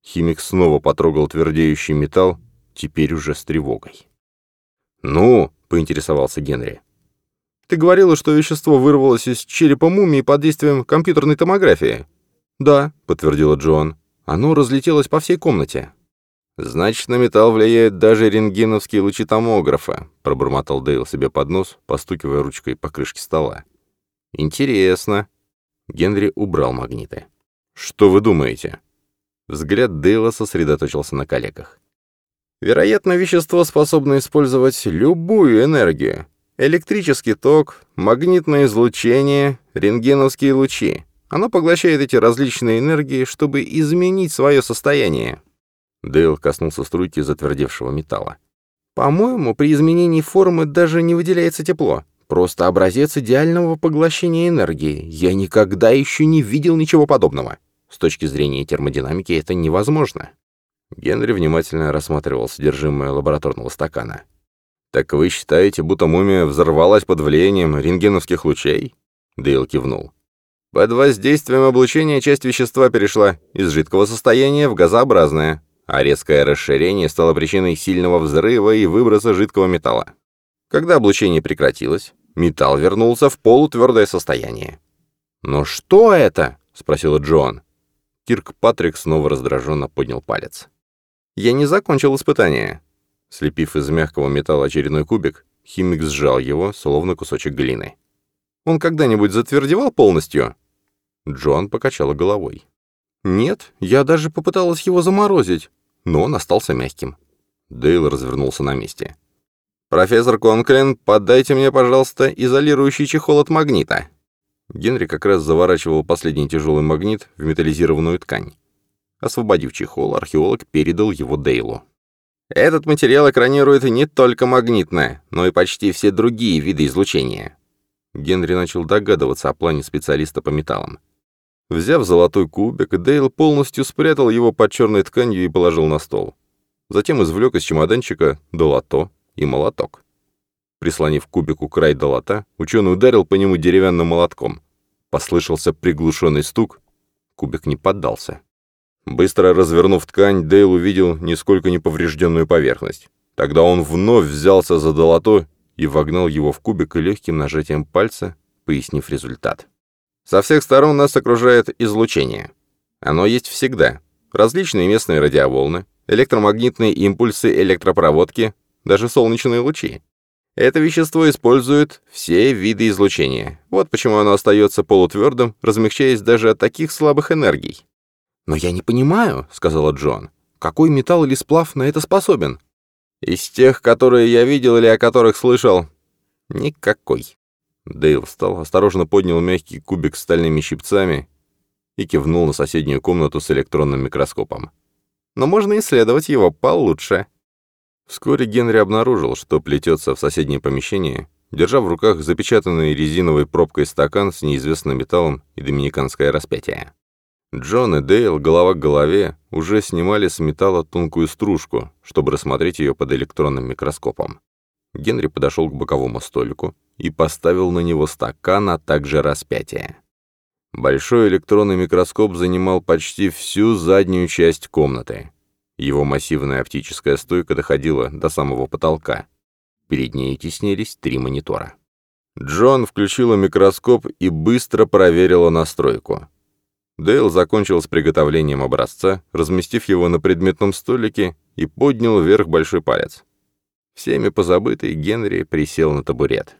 Химик снова потрогал твердеющий металл, теперь уже с тревогой. «Ну?» — поинтересовался Генри. «Ты говорила, что вещество вырвалось из черепа мумии под действием компьютерной томографии?» «Да», — подтвердила Джон. «Оно разлетелось по всей комнате». «Значит, на металл влияют даже рентгеновские лучи томографа», — пробормотал Дейл себе под нос, постукивая ручкой по крышке стола. «Интересно». Генри убрал магниты. «Что вы думаете?» Взгляд Дейла сосредоточился на коллегах. Вероятно, вещество способно использовать любую энергию. Электрический ток, магнитное излучение, рентгеновские лучи. Оно поглощает эти различные энергии, чтобы изменить свое состояние. Дейл коснулся струйки затвердевшего металла. «По-моему, при изменении формы даже не выделяется тепло. Просто образец идеального поглощения энергии. Я никогда еще не видел ничего подобного. С точки зрения термодинамики это невозможно». Генри внимательно рассматривал содержимое лабораторного стакана. «Так вы считаете, будто мумия взорвалась под влиянием рентгеновских лучей?» Дейл кивнул. «Под воздействием облучения часть вещества перешла из жидкого состояния в газообразное, а резкое расширение стало причиной сильного взрыва и выброса жидкого металла. Когда облучение прекратилось, металл вернулся в полутвердое состояние. «Но что это?» — спросила Джоан. Кирк Патрик снова раздраженно поднял палец. Я не закончил испытание. Слепив из мягкого металла очередной кубик, химик сжал его, словно кусочек глины. Он когда-нибудь затвердевал полностью? Джон покачала головой. «Нет, я даже попыталась его заморозить, но он остался мягким». Дейл развернулся на месте. «Профессор Конклин, подайте мне, пожалуйста, изолирующий чехол от магнита». Генри как раз заворачивал последний тяжелый магнит в металлизированную ткань. Освободив чехол, археолог передал его Дейлу. Этот материал экранирует не только магнитное, но и почти все другие виды излучения. Генри начал догадываться о плане специалиста по металлам. Взяв золотой кубик, Дейл полностью спрятал его под черной тканью и положил на стол. Затем извлек из чемоданчика долото и молоток. Прислонив кубику край долота, ученый ударил по нему деревянным молотком. Послышался приглушенный стук. Кубик не поддался. Быстро развернув ткань, Дейл увидел нисколько не поврежденную поверхность. Тогда он вновь взялся за долото и вогнал его в кубик легким нажатием пальца, пояснив результат. Со всех сторон нас окружает излучение. Оно есть всегда. Различные местные радиоволны, электромагнитные импульсы электропроводки, даже солнечные лучи. Это вещество использует все виды излучения. Вот почему оно остается полутвердым, размягчаясь даже от таких слабых энергий. «Но я не понимаю», — сказала Джон, — «какой металл или сплав на это способен?» «Из тех, которые я видел или о которых слышал, никакой». Дейл встал, осторожно поднял мягкий кубик с стальными щипцами и кивнул на соседнюю комнату с электронным микроскопом. «Но можно исследовать его получше». Вскоре Генри обнаружил, что плетется в соседнее помещение, держа в руках запечатанный резиновой пробкой стакан с неизвестным металлом и доминиканское распятие. Джон и Дейл, голова к голове, уже снимали с металла тонкую стружку, чтобы рассмотреть ее под электронным микроскопом. Генри подошел к боковому столику и поставил на него стакан, а также распятие. Большой электронный микроскоп занимал почти всю заднюю часть комнаты. Его массивная оптическая стойка доходила до самого потолка. Перед ней теснились три монитора. Джон включила микроскоп и быстро проверила настройку. Дейл закончил с приготовлением образца, разместив его на предметном столике и поднял вверх большой палец. Всеми позабытый Генри присел на табурет.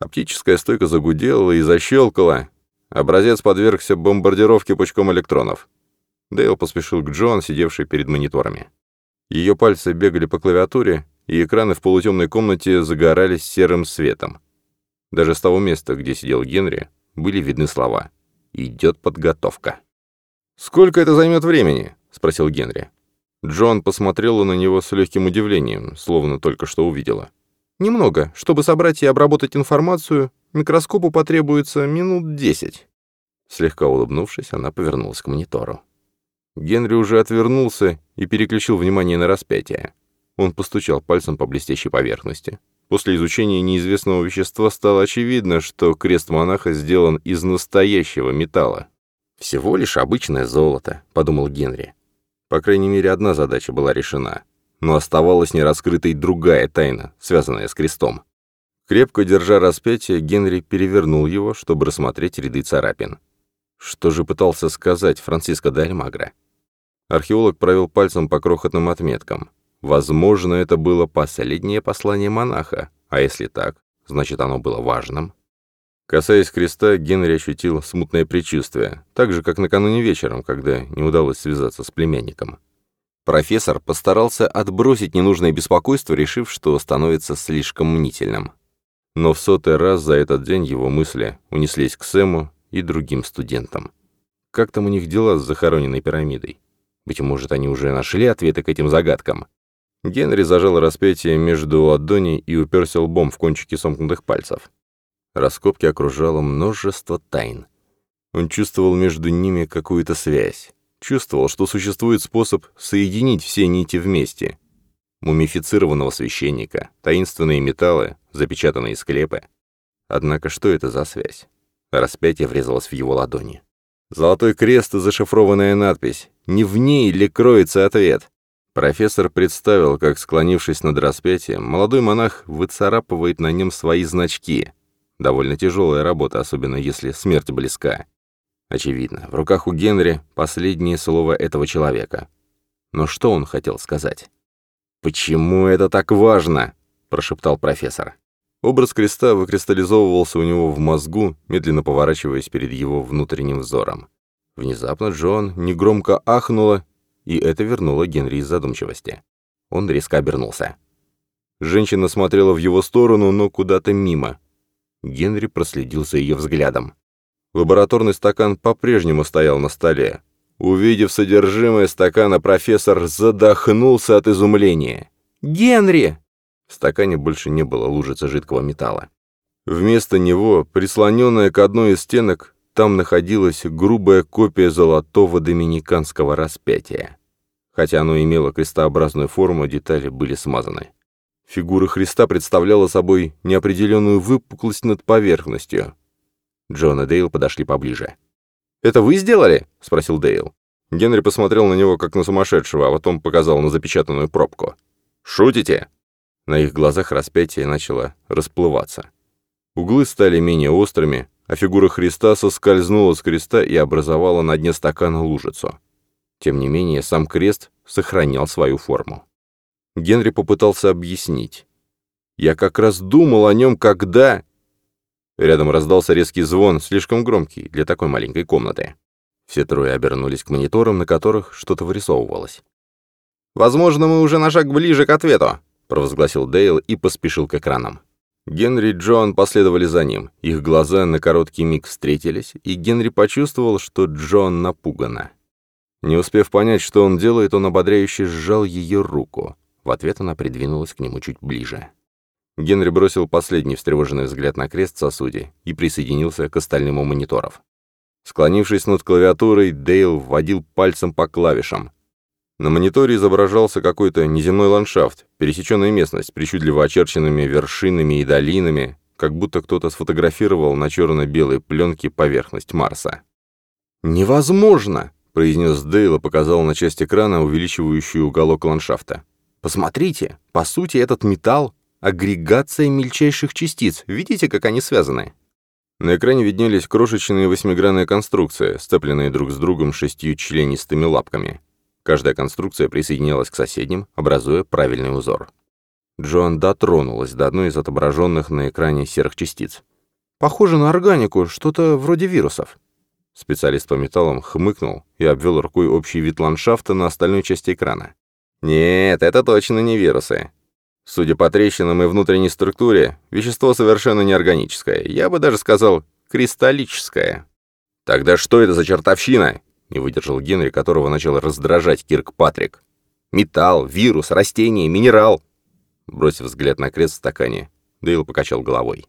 Оптическая стойка загудела и защелкала. Образец подвергся бомбардировке пучком электронов. Дейл поспешил к Джон, сидевшей перед мониторами. Ее пальцы бегали по клавиатуре, и экраны в полутемной комнате загорались серым светом. Даже с того места, где сидел Генри, были видны слова «Идет подготовка». «Сколько это займет времени?» — спросил Генри. Джон посмотрела на него с легким удивлением, словно только что увидела. «Немного. Чтобы собрать и обработать информацию, микроскопу потребуется минут десять». Слегка улыбнувшись, она повернулась к монитору. Генри уже отвернулся и переключил внимание на распятие. Он постучал пальцем по блестящей поверхности. После изучения неизвестного вещества стало очевидно, что крест монаха сделан из настоящего металла. «Всего лишь обычное золото», — подумал Генри. По крайней мере, одна задача была решена. Но оставалась нераскрытой другая тайна, связанная с крестом. Крепко держа распятие, Генри перевернул его, чтобы рассмотреть ряды царапин. Что же пытался сказать Франциско де Альмагро? Археолог провел пальцем по крохотным отметкам. Возможно, это было последнее послание монаха, а если так, значит оно было важным. Касаясь креста, Генри ощутил смутное предчувствие, так же, как накануне вечером, когда не удалось связаться с племянником. Профессор постарался отбросить ненужное беспокойство, решив, что становится слишком мнительным. Но в сотый раз за этот день его мысли унеслись к Сэму и другим студентам. Как там у них дела с захороненной пирамидой? Быть может, они уже нашли ответы к этим загадкам. Генри зажал распятие между ладоней и уперся лбом в кончики сомкнутых пальцев. Раскопки окружало множество тайн. Он чувствовал между ними какую-то связь. Чувствовал, что существует способ соединить все нити вместе. Мумифицированного священника, таинственные металлы, запечатанные склепы. Однако что это за связь? Распятие врезалось в его ладони. Золотой крест и зашифрованная надпись. Не в ней ли кроется ответ? Профессор представил, как, склонившись над распятием, молодой монах выцарапывает на нем свои значки. Довольно тяжелая работа, особенно если смерть близка. Очевидно, в руках у Генри последнее слово этого человека. Но что он хотел сказать? «Почему это так важно?» – прошептал профессор. Образ креста выкристаллизовывался у него в мозгу, медленно поворачиваясь перед его внутренним взором. Внезапно Джон негромко ахнула, и это вернуло Генри из задумчивости. Он резко обернулся. Женщина смотрела в его сторону, но куда-то мимо. Генри проследил за ее взглядом. Лабораторный стакан по-прежнему стоял на столе. Увидев содержимое стакана, профессор задохнулся от изумления. «Генри!» В стакане больше не было лужицы жидкого металла. Вместо него, прислоненная к одной из стенок, там находилась грубая копия золотого доминиканского распятия. Хотя оно имело крестообразную форму, детали были смазаны. Фигура Христа представляла собой неопределенную выпуклость над поверхностью. Джон и Дейл подошли поближе. «Это вы сделали?» — спросил Дейл. Генри посмотрел на него как на сумасшедшего, а потом показал на запечатанную пробку. «Шутите?» На их глазах распятие начало расплываться. Углы стали менее острыми, а фигура Христа соскользнула с креста и образовала на дне стакана лужицу. Тем не менее, сам крест сохранял свою форму. Генри попытался объяснить. «Я как раз думал о нем, когда...» Рядом раздался резкий звон, слишком громкий для такой маленькой комнаты. Все трое обернулись к мониторам, на которых что-то вырисовывалось. «Возможно, мы уже на шаг ближе к ответу», — провозгласил Дейл и поспешил к экранам. Генри и Джон последовали за ним. Их глаза на короткий миг встретились, и Генри почувствовал, что Джон напугана. Не успев понять, что он делает, он ободряюще сжал ее руку. В ответ она придвинулась к нему чуть ближе. Генри бросил последний встревоженный взгляд на крест сосуде и присоединился к остальным мониторов. Склонившись над клавиатурой, Дейл вводил пальцем по клавишам. На мониторе изображался какой-то неземной ландшафт, пересеченная местность, причудливо очерченными вершинами и долинами, как будто кто-то сфотографировал на черно-белой пленке поверхность Марса. «Невозможно!» — произнес Дейл и показал на часть экрана, увеличивающую уголок ландшафта. «Посмотрите, по сути, этот металл — агрегация мельчайших частиц. Видите, как они связаны?» На экране виднелись крошечные восьмигранные конструкции, сцепленные друг с другом шестью членистыми лапками. Каждая конструкция присоединялась к соседним, образуя правильный узор. Джоан дотронулась до одной из отображенных на экране серых частиц. «Похоже на органику, что-то вроде вирусов». Специалист по металлам хмыкнул и обвел рукой общий вид ландшафта на остальной части экрана. «Нет, это точно не вирусы. Судя по трещинам и внутренней структуре, вещество совершенно неорганическое. Я бы даже сказал, кристаллическое». «Тогда что это за чертовщина?» Не выдержал Генри, которого начал раздражать Кирк Патрик. «Металл, вирус, растение, минерал!» Бросив взгляд на крест в стакане, Дейл покачал головой.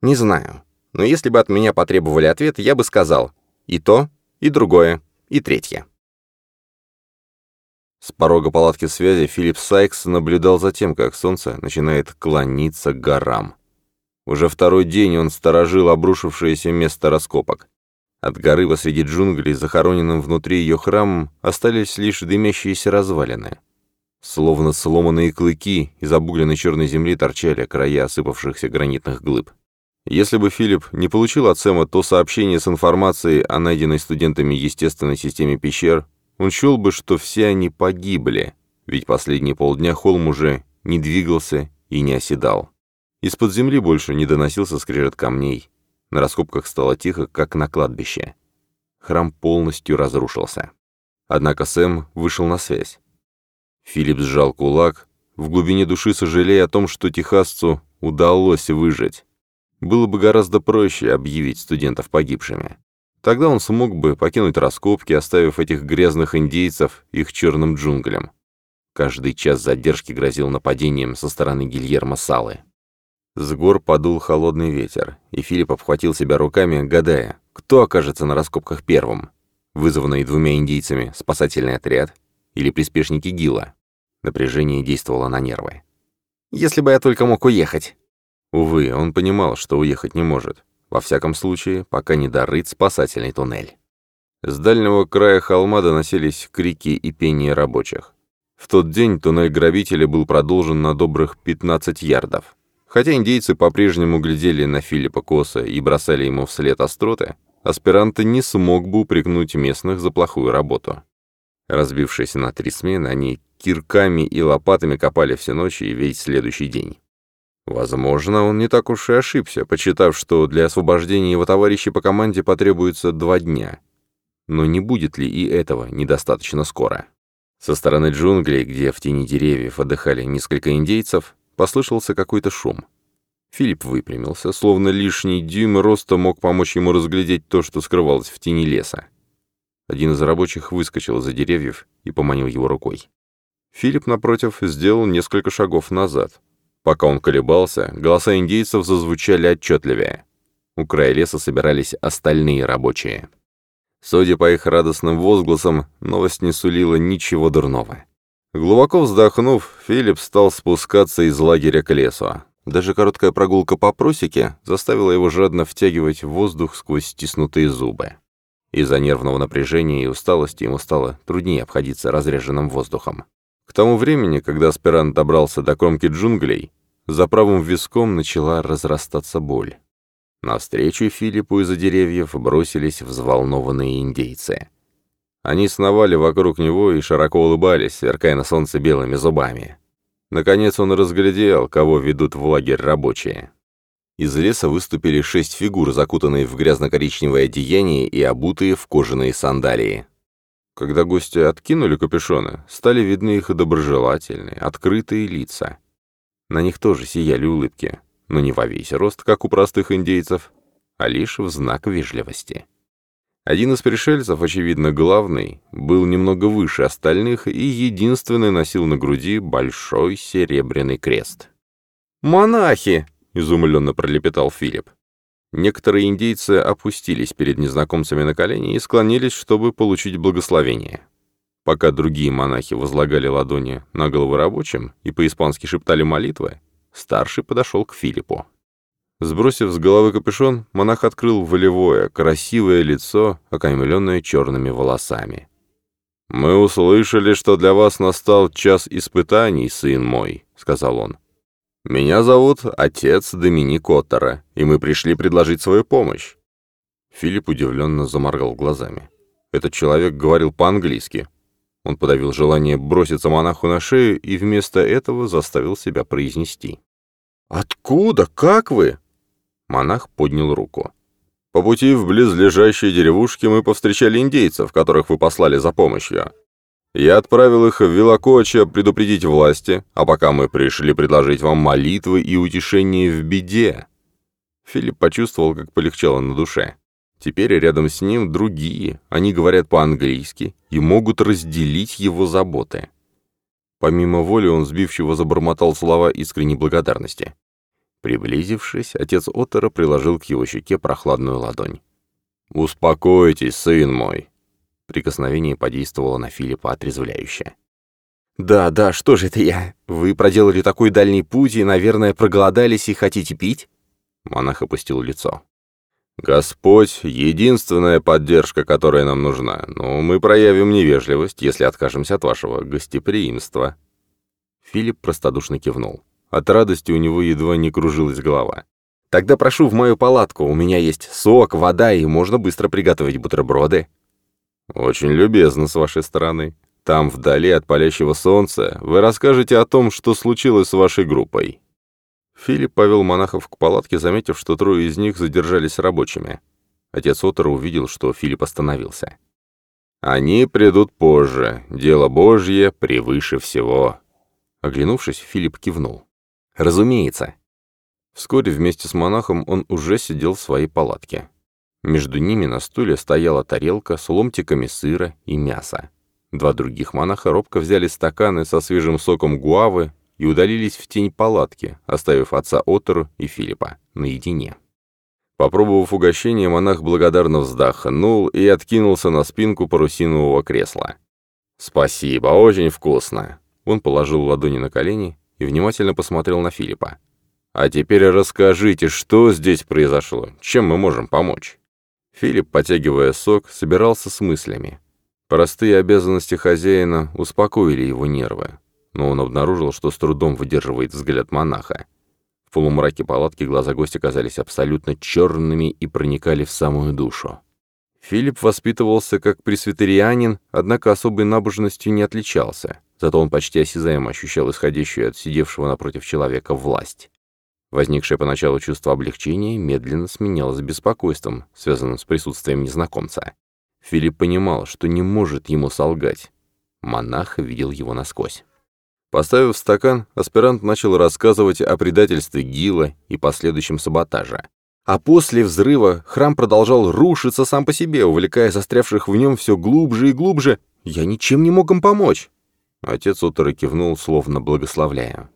«Не знаю, но если бы от меня потребовали ответ, я бы сказал и то, и другое, и третье». С порога палатки связи Филипп Сайкс наблюдал за тем, как солнце начинает клониться к горам. Уже второй день он сторожил обрушившееся место раскопок. От горы посреди джунглей, захороненным внутри ее храмом, остались лишь дымящиеся развалины. Словно сломанные клыки из обугленной черной земли торчали края осыпавшихся гранитных глыб. Если бы Филипп не получил от Сэма то сообщение с информацией о найденной студентами естественной системе пещер, он счел бы, что все они погибли, ведь последние полдня холм уже не двигался и не оседал. Из-под земли больше не доносился скрежет камней, на раскопках стало тихо, как на кладбище. Храм полностью разрушился. Однако Сэм вышел на связь. Филипп сжал кулак, в глубине души сожалея о том, что техасцу удалось выжить. Было бы гораздо проще объявить студентов погибшими. Тогда он смог бы покинуть раскопки, оставив этих грязных индейцев их черным джунглям. Каждый час задержки грозил нападением со стороны Гильермо Салы. С гор подул холодный ветер, и Филипп обхватил себя руками, гадая, кто окажется на раскопках первым. Вызванный двумя индейцами спасательный отряд или приспешники Гила. Напряжение действовало на нервы. «Если бы я только мог уехать!» Увы, он понимал, что уехать не может. Во всяком случае, пока не дорыт спасательный туннель. С дальнего края холма доносились крики и пение рабочих. В тот день туннель грабителя был продолжен на добрых 15 ярдов. Хотя индейцы по-прежнему глядели на Филиппа Коса и бросали ему вслед остроты, аспирант не смог бы упрекнуть местных за плохую работу. Разбившись на три смены, они кирками и лопатами копали все ночи и весь следующий день. Возможно, он не так уж и ошибся, почитав, что для освобождения его товарищей по команде потребуется два дня. Но не будет ли и этого недостаточно скоро? Со стороны джунглей, где в тени деревьев отдыхали несколько индейцев, Послышался какой-то шум. Филипп выпрямился, словно лишний дюйм роста мог помочь ему разглядеть то, что скрывалось в тени леса. Один из рабочих выскочил за деревьев и поманил его рукой. Филипп, напротив, сделал несколько шагов назад. Пока он колебался, голоса индейцев зазвучали отчетливее. У края леса собирались остальные рабочие. Судя по их радостным возгласам, новость не сулила ничего дурного. Глубоко вздохнув, Филипп стал спускаться из лагеря к лесу. Даже короткая прогулка по просеке заставила его жадно втягивать воздух сквозь стиснутые зубы. Из-за нервного напряжения и усталости ему стало труднее обходиться разреженным воздухом. К тому времени, когда аспирант добрался до кромки джунглей, за правым виском начала разрастаться боль. Навстречу Филиппу из-за деревьев бросились взволнованные индейцы. Они сновали вокруг него и широко улыбались, сверкая на солнце белыми зубами. Наконец он разглядел, кого ведут в лагерь рабочие. Из леса выступили шесть фигур, закутанные в грязно-коричневое одеяние и обутые в кожаные сандалии. Когда гости откинули капюшоны, стали видны их доброжелательные, открытые лица. На них тоже сияли улыбки, но не во весь рост, как у простых индейцев, а лишь в знак вежливости. Один из пришельцев, очевидно главный, был немного выше остальных и единственный носил на груди большой серебряный крест. «Монахи!» — изумленно пролепетал Филипп. Некоторые индейцы опустились перед незнакомцами на колени и склонились, чтобы получить благословение. Пока другие монахи возлагали ладони на головы рабочим и по-испански шептали молитвы, старший подошел к Филиппу. Сбросив с головы капюшон, монах открыл волевое, красивое лицо, окаймленное черными волосами. «Мы услышали, что для вас настал час испытаний, сын мой», — сказал он. «Меня зовут отец Доминик Оттера, и мы пришли предложить свою помощь». Филипп удивленно заморгал глазами. Этот человек говорил по-английски. Он подавил желание броситься монаху на шею и вместо этого заставил себя произнести. «Откуда? Как вы?» Монах поднял руку. «По пути в близлежащие деревушки мы повстречали индейцев, которых вы послали за помощью. Я отправил их в Вилокоча предупредить власти, а пока мы пришли предложить вам молитвы и утешение в беде». Филипп почувствовал, как полегчало на душе. Теперь рядом с ним другие, они говорят по-английски и могут разделить его заботы. Помимо воли он сбивчиво забормотал слова искренней благодарности. Приблизившись, отец Оттера приложил к его щеке прохладную ладонь. «Успокойтесь, сын мой!» Прикосновение подействовало на Филиппа отрезвляюще. «Да, да, что же это я? Вы проделали такой дальний путь и, наверное, проголодались и хотите пить?» Монах опустил лицо. «Господь — единственная поддержка, которая нам нужна, но мы проявим невежливость, если откажемся от вашего гостеприимства». Филипп простодушно кивнул. От радости у него едва не кружилась голова. «Тогда прошу в мою палатку, у меня есть сок, вода, и можно быстро приготовить бутерброды». «Очень любезно с вашей стороны. Там, вдали от палящего солнца, вы расскажете о том, что случилось с вашей группой». Филипп повел монахов к палатке, заметив, что трое из них задержались рабочими. Отец Отора увидел, что Филипп остановился. «Они придут позже. Дело Божье превыше всего». Оглянувшись, Филипп кивнул. Разумеется. Вскоре вместе с монахом он уже сидел в своей палатке. Между ними на стуле стояла тарелка с ломтиками сыра и мяса. Два других монаха робко взяли стаканы со свежим соком гуавы и удалились в тень палатки, оставив отца Оттеру и Филиппа наедине. Попробовав угощение, монах благодарно вздохнул и откинулся на спинку парусинового кресла. «Спасибо, очень вкусно!» Он положил ладони на колени и внимательно посмотрел на Филиппа. «А теперь расскажите, что здесь произошло? Чем мы можем помочь?» Филипп, потягивая сок, собирался с мыслями. Простые обязанности хозяина успокоили его нервы, но он обнаружил, что с трудом выдерживает взгляд монаха. В полумраке палатки глаза гостя казались абсолютно черными и проникали в самую душу. Филипп воспитывался как пресвитерианин, однако особой набожностью не отличался. Зато он почти осязаемо ощущал исходящую от сидевшего напротив человека власть. Возникшее поначалу чувство облегчения медленно сменялось беспокойством, связанным с присутствием незнакомца. Филипп понимал, что не может ему солгать. Монах видел его насквозь. Поставив стакан, аспирант начал рассказывать о предательстве Гила и последующем саботаже. А после взрыва храм продолжал рушиться сам по себе, увлекая застрявших в нем все глубже и глубже. Я ничем не мог им помочь. Отец Утора кивнул, словно благословляя.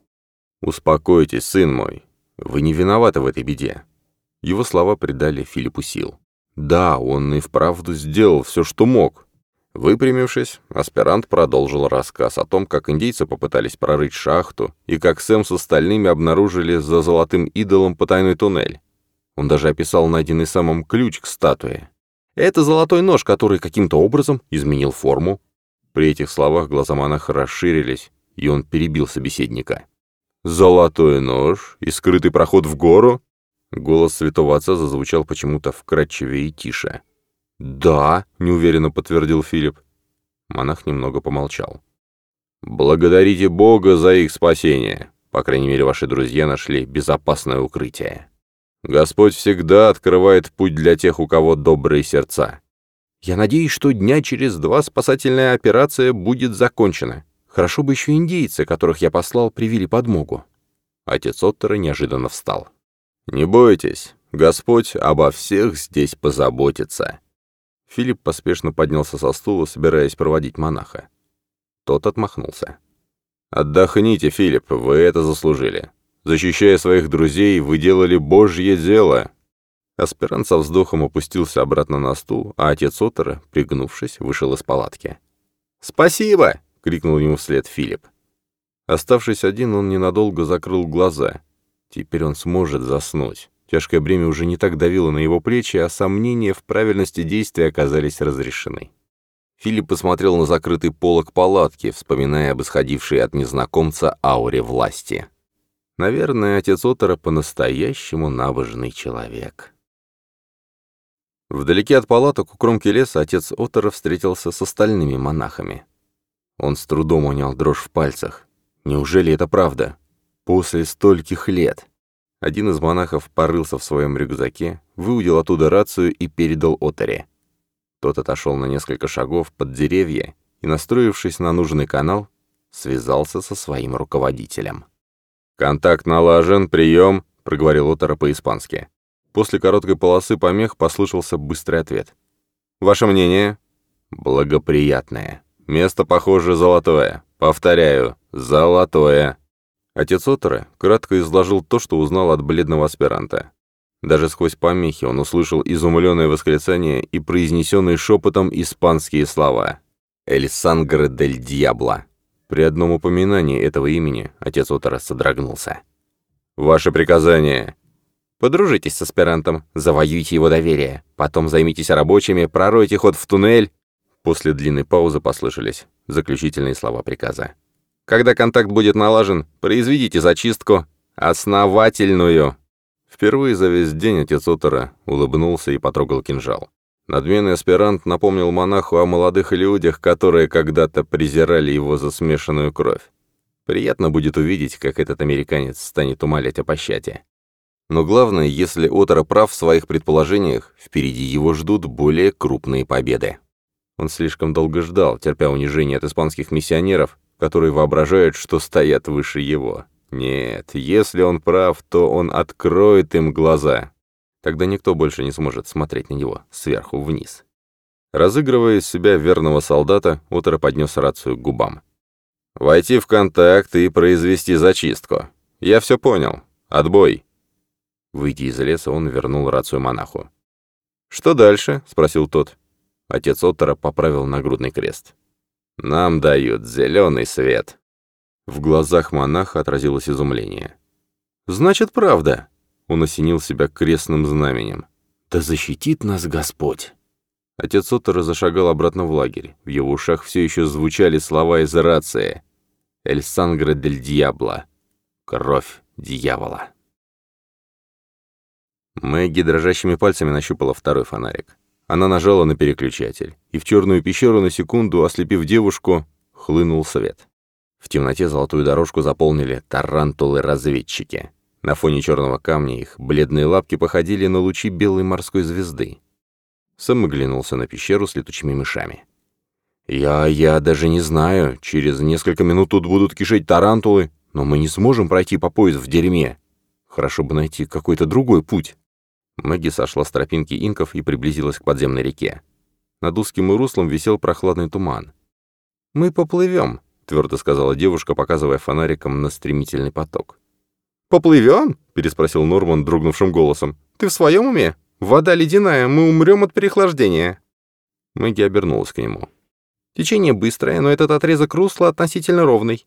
«Успокойтесь, сын мой. Вы не виноваты в этой беде». Его слова придали Филиппу сил. «Да, он и вправду сделал все, что мог. Выпрямившись, аспирант продолжил рассказ о том, как индейцы попытались прорыть шахту и как Сэм с остальными обнаружили за золотым идолом потайной туннель. Он даже описал найденный самым ключ к статуе. Это золотой нож, который каким-то образом изменил форму. При этих словах глаза монаха расширились, и он перебил собеседника. «Золотой нож и скрытый проход в гору?» Голос святого отца зазвучал почему-то вкрадчивее и тише. «Да», — неуверенно подтвердил Филипп. Монах немного помолчал. «Благодарите Бога за их спасение. По крайней мере, ваши друзья нашли безопасное укрытие. Господь всегда открывает путь для тех, у кого добрые сердца. Я надеюсь, что дня через два спасательная операция будет закончена. Хорошо бы еще индейцы, которых я послал, привели подмогу». Отец Оттера неожиданно встал. «Не бойтесь, Господь обо всех здесь позаботится». Филипп поспешно поднялся со стула, собираясь проводить монаха. Тот отмахнулся. «Отдохните, Филипп, вы это заслужили. Защищая своих друзей, вы делали божье дело». Аспирант со вздохом опустился обратно на стул, а отец Отера, пригнувшись, вышел из палатки. «Спасибо!» — крикнул ему вслед Филипп. Оставшись один, он ненадолго закрыл глаза. Теперь он сможет заснуть. Тяжкое бремя уже не так давило на его плечи, а сомнения в правильности действия оказались разрешены. Филипп посмотрел на закрытый полог палатки, вспоминая об исходившей от незнакомца ауре власти. Наверное, отец Отора по-настоящему набожный человек. Вдалеке от палаток у кромки леса отец Отора встретился с остальными монахами. Он с трудом унял дрожь в пальцах. Неужели это правда? После стольких лет. Один из монахов порылся в своем рюкзаке, выудил оттуда рацию и передал Оторе. Тот отошел на несколько шагов под деревья и, настроившись на нужный канал, связался со своим руководителем. «Контакт налажен, прием», — проговорил Отора по-испански. После короткой полосы помех послышался быстрый ответ. «Ваше мнение?» «Благоприятное. Место, похоже, золотое. Повторяю, золотое». Отец Отора кратко изложил то, что узнал от бледного аспиранта. Даже сквозь помехи он услышал изумленное восклицание и произнесенные шепотом испанские слова. «Эль Сангре дель Дьябло». При одном упоминании этого имени отец Отора содрогнулся. «Ваше приказание!» «Подружитесь с аспирантом, завоюйте его доверие, потом займитесь рабочими, проройте ход в туннель». После длинной паузы послышались заключительные слова приказа. Когда контакт будет налажен, произведите зачистку. Основательную!» Впервые за весь день отец Отора улыбнулся и потрогал кинжал. Надменный аспирант напомнил монаху о молодых людях, которые когда-то презирали его за смешанную кровь. Приятно будет увидеть, как этот американец станет умолять о пощаде. Но главное, если Отора прав в своих предположениях, впереди его ждут более крупные победы. Он слишком долго ждал, терпя унижение от испанских миссионеров, которые воображают, что стоят выше его. Нет, если он прав, то он откроет им глаза. Тогда никто больше не сможет смотреть на него сверху вниз. Разыгрывая из себя верного солдата, Утро поднес рацию к губам. «Войти в контакт и произвести зачистку. Я все понял. Отбой». Выйдя из леса, он вернул рацию монаху. «Что дальше?» — спросил тот. Отец Оттера поправил нагрудный крест. Нам дают зеленый свет». В глазах монаха отразилось изумление. «Значит, правда!» Он осенил себя крестным знаменем. «Да защитит нас Господь!» Отец Оттера зашагал обратно в лагерь. В его ушах все еще звучали слова из рации. «Эль сангре дель дьябла» — «Кровь дьявола». Мэгги дрожащими пальцами нащупала второй фонарик. Она нажала на переключатель, и в черную пещеру на секунду, ослепив девушку, хлынул свет. В темноте золотую дорожку заполнили тарантулы-разведчики. На фоне черного камня их бледные лапки походили на лучи белой морской звезды. Сэм оглянулся на пещеру с летучими мышами. «Я... я даже не знаю. Через несколько минут тут будут кишеть тарантулы, но мы не сможем пройти по пояс в дерьме. Хорошо бы найти какой-то другой путь». Мэгги сошла с тропинки инков и приблизилась к подземной реке. Над узким руслом висел прохладный туман. «Мы поплывем», — твердо сказала девушка, показывая фонариком на стремительный поток. «Поплывем?» — переспросил Норман дрогнувшим голосом. «Ты в своем уме? Вода ледяная, мы умрем от переохлаждения». Мэгги обернулась к нему. Течение быстрое, но этот отрезок русла относительно ровный.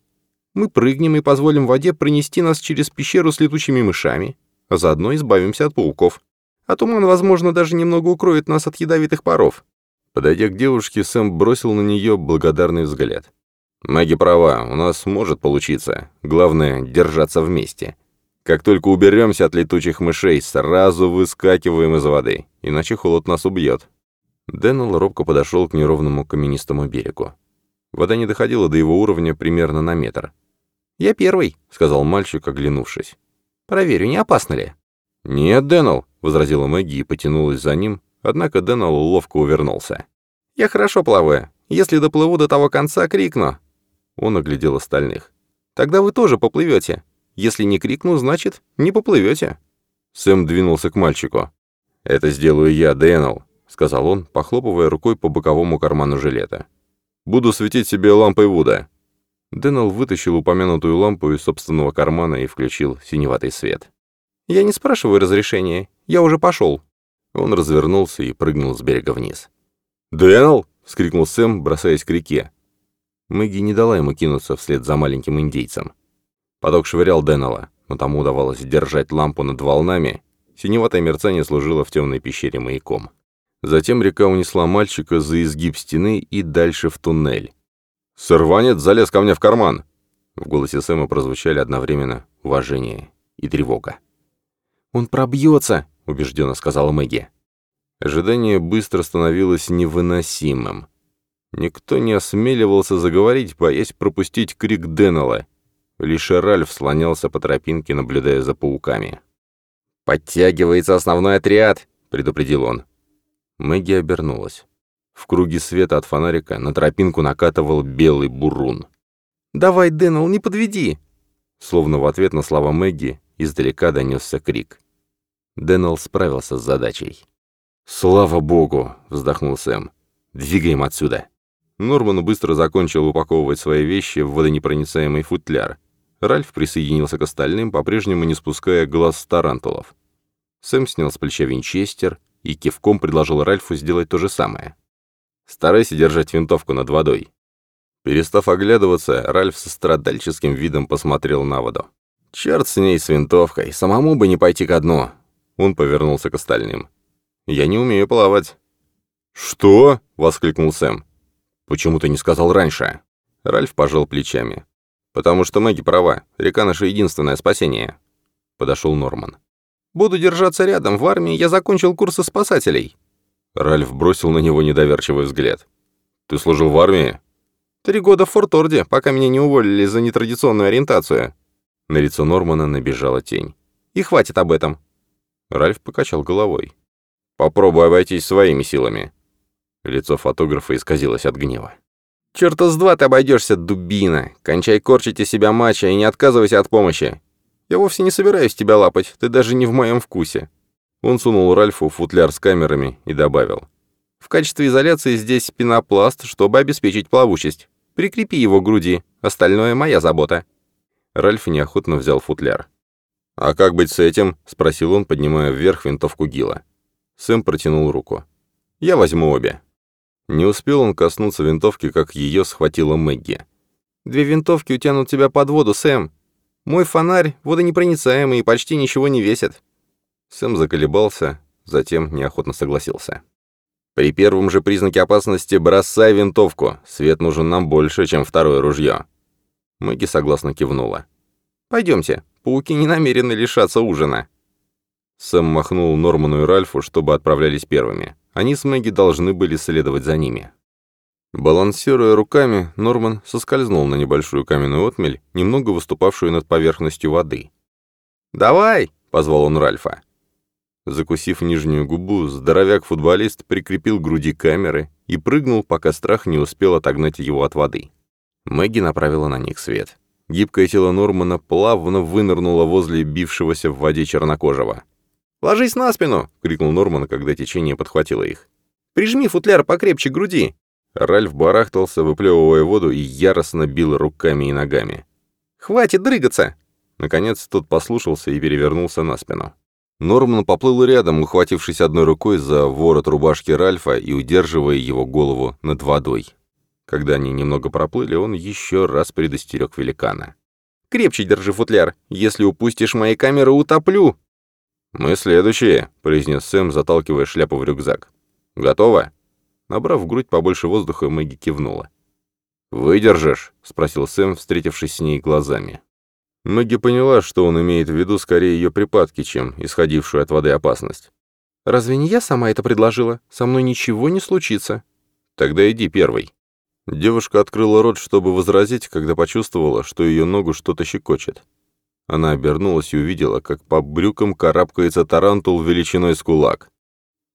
Мы прыгнем и позволим воде пронести нас через пещеру с летучими мышами, а заодно избавимся от пауков. А туман, возможно, даже немного укроет нас от ядовитых паров». Подойдя к девушке, Сэм бросил на нее благодарный взгляд. «Маги права, у нас может получиться. Главное — держаться вместе. Как только уберемся от летучих мышей, сразу выскакиваем из воды, иначе холод нас убьет». Дэннел робко подошел к неровному каменистому берегу. Вода не доходила до его уровня примерно на метр. «Я первый», — сказал мальчик, оглянувшись. «Проверю, не опасно ли?» «Нет, Дэннел», — возразила Мэгги и потянулась за ним, однако Дэннел ловко увернулся. «Я хорошо плаваю. Если доплыву до того конца, крикну». Он оглядел остальных. «Тогда вы тоже поплывете. Если не крикну, значит, не поплывете». Сэм двинулся к мальчику. «Это сделаю я, Дэннел», — сказал он, похлопывая рукой по боковому карману жилета. «Буду светить себе лампой Вуда». Дэннел вытащил упомянутую лампу из собственного кармана и включил синеватый свет. «Я не спрашиваю разрешения. Я уже пошел». Он развернулся и прыгнул с берега вниз. «Дэннел!» — вскрикнул Сэм, бросаясь к реке. Мэгги не дала ему кинуться вслед за маленьким индейцем. Поток швырял Дэннела, но тому удавалось держать лампу над волнами. Синеватое мерцание служило в темной пещере маяком. Затем река унесла мальчика за изгиб стены и дальше в туннель. «Сорванец залез ко мне в карман!» В голосе Сэма прозвучали одновременно уважение и тревога. «Он пробьется!» — убежденно сказала Мэгги. Ожидание быстро становилось невыносимым. Никто не осмеливался заговорить, боясь пропустить крик Деннелла. Лишь Ральф слонялся по тропинке, наблюдая за пауками. «Подтягивается основной отряд!» — предупредил он. Мэгги обернулась. В круге света от фонарика на тропинку накатывал белый бурун. «Давай, Дэннел, не подведи!» Словно в ответ на слова Мэгги издалека донесся крик. Дэннел справился с задачей. «Слава богу!» — вздохнул Сэм. «Двигаем отсюда!» Норман быстро закончил упаковывать свои вещи в водонепроницаемый футляр. Ральф присоединился к остальным, по-прежнему не спуская глаз с тарантулов. Сэм снял с плеча винчестер и кивком предложил Ральфу сделать то же самое. «Старайся держать винтовку над водой». Перестав оглядываться, Ральф со страдальческим видом посмотрел на воду. «Черт с ней, с винтовкой, самому бы не пойти ко дну!» Он повернулся к остальным. «Я не умею плавать». «Что?» — воскликнул Сэм. «Почему ты не сказал раньше?» Ральф пожал плечами. «Потому что Мэгги права. Река — наше единственное спасение». Подошел Норман. «Буду держаться рядом. В армии я закончил курсы спасателей». Ральф бросил на него недоверчивый взгляд. «Ты служил в армии?» «Три года в Форт-Орде, пока меня не уволили за нетрадиционную ориентацию». На лицо Нормана набежала тень. «И хватит об этом». Ральф покачал головой. Попробуй обойтись своими силами». Лицо фотографа исказилось от гнева. «Чёрта с два ты обойдешься, дубина! Кончай корчить из себя мача и не отказывайся от помощи! Я вовсе не собираюсь тебя лапать, ты даже не в моем вкусе!» Он сунул Ральфу футляр с камерами и добавил. «В качестве изоляции здесь пенопласт, чтобы обеспечить плавучесть. Прикрепи его к груди, остальное моя забота». Ральф неохотно взял футляр. «А как быть с этим?» — спросил он, поднимая вверх винтовку Гила. Сэм протянул руку. «Я возьму обе». Не успел он коснуться винтовки, как ее схватила Мэгги. «Две винтовки утянут тебя под воду, Сэм. Мой фонарь водонепроницаемый и почти ничего не весит». Сэм заколебался, затем неохотно согласился. «При первом же признаке опасности бросай винтовку. Свет нужен нам больше, чем второе ружье». Мэгги согласно кивнула. «Пойдемте, пауки не намерены лишаться ужина». Сэм махнул Норману и Ральфу, чтобы отправлялись первыми. Они с Мэгги должны были следовать за ними. Балансируя руками, Норман соскользнул на небольшую каменную отмель, немного выступавшую над поверхностью воды. «Давай!» — позвал он Ральфа. Закусив нижнюю губу, здоровяк-футболист прикрепил к груди камеры и прыгнул, пока страх не успел отогнать его от воды. Мэгги направила на них свет. Гибкое тело Нормана плавно вынырнуло возле бившегося в воде чернокожего. «Ложись на спину!» — крикнул Норман, когда течение подхватило их. «Прижми футляр покрепче груди!» Ральф барахтался, выплевывая воду и яростно бил руками и ногами. «Хватит дрыгаться!» Наконец тот послушался и перевернулся на спину. Норман поплыл рядом, ухватившись одной рукой за ворот рубашки Ральфа и удерживая его голову над водой. Когда они немного проплыли, он еще раз предостерег великана. «Крепче держи футляр. Если упустишь мои камеры, утоплю!» «Мы следующие», — произнес Сэм, заталкивая шляпу в рюкзак. «Готово?» Набрав в грудь побольше воздуха, Мэгги кивнула. «Выдержишь?» — спросил Сэм, встретившись с ней глазами. Мэгги поняла, что он имеет в виду скорее ее припадки, чем исходившую от воды опасность. «Разве не я сама это предложила? Со мной ничего не случится». «Тогда иди первой». Девушка открыла рот, чтобы возразить, когда почувствовала, что ее ногу что-то щекочет. Она обернулась и увидела, как по брюкам карабкается тарантул величиной с кулак.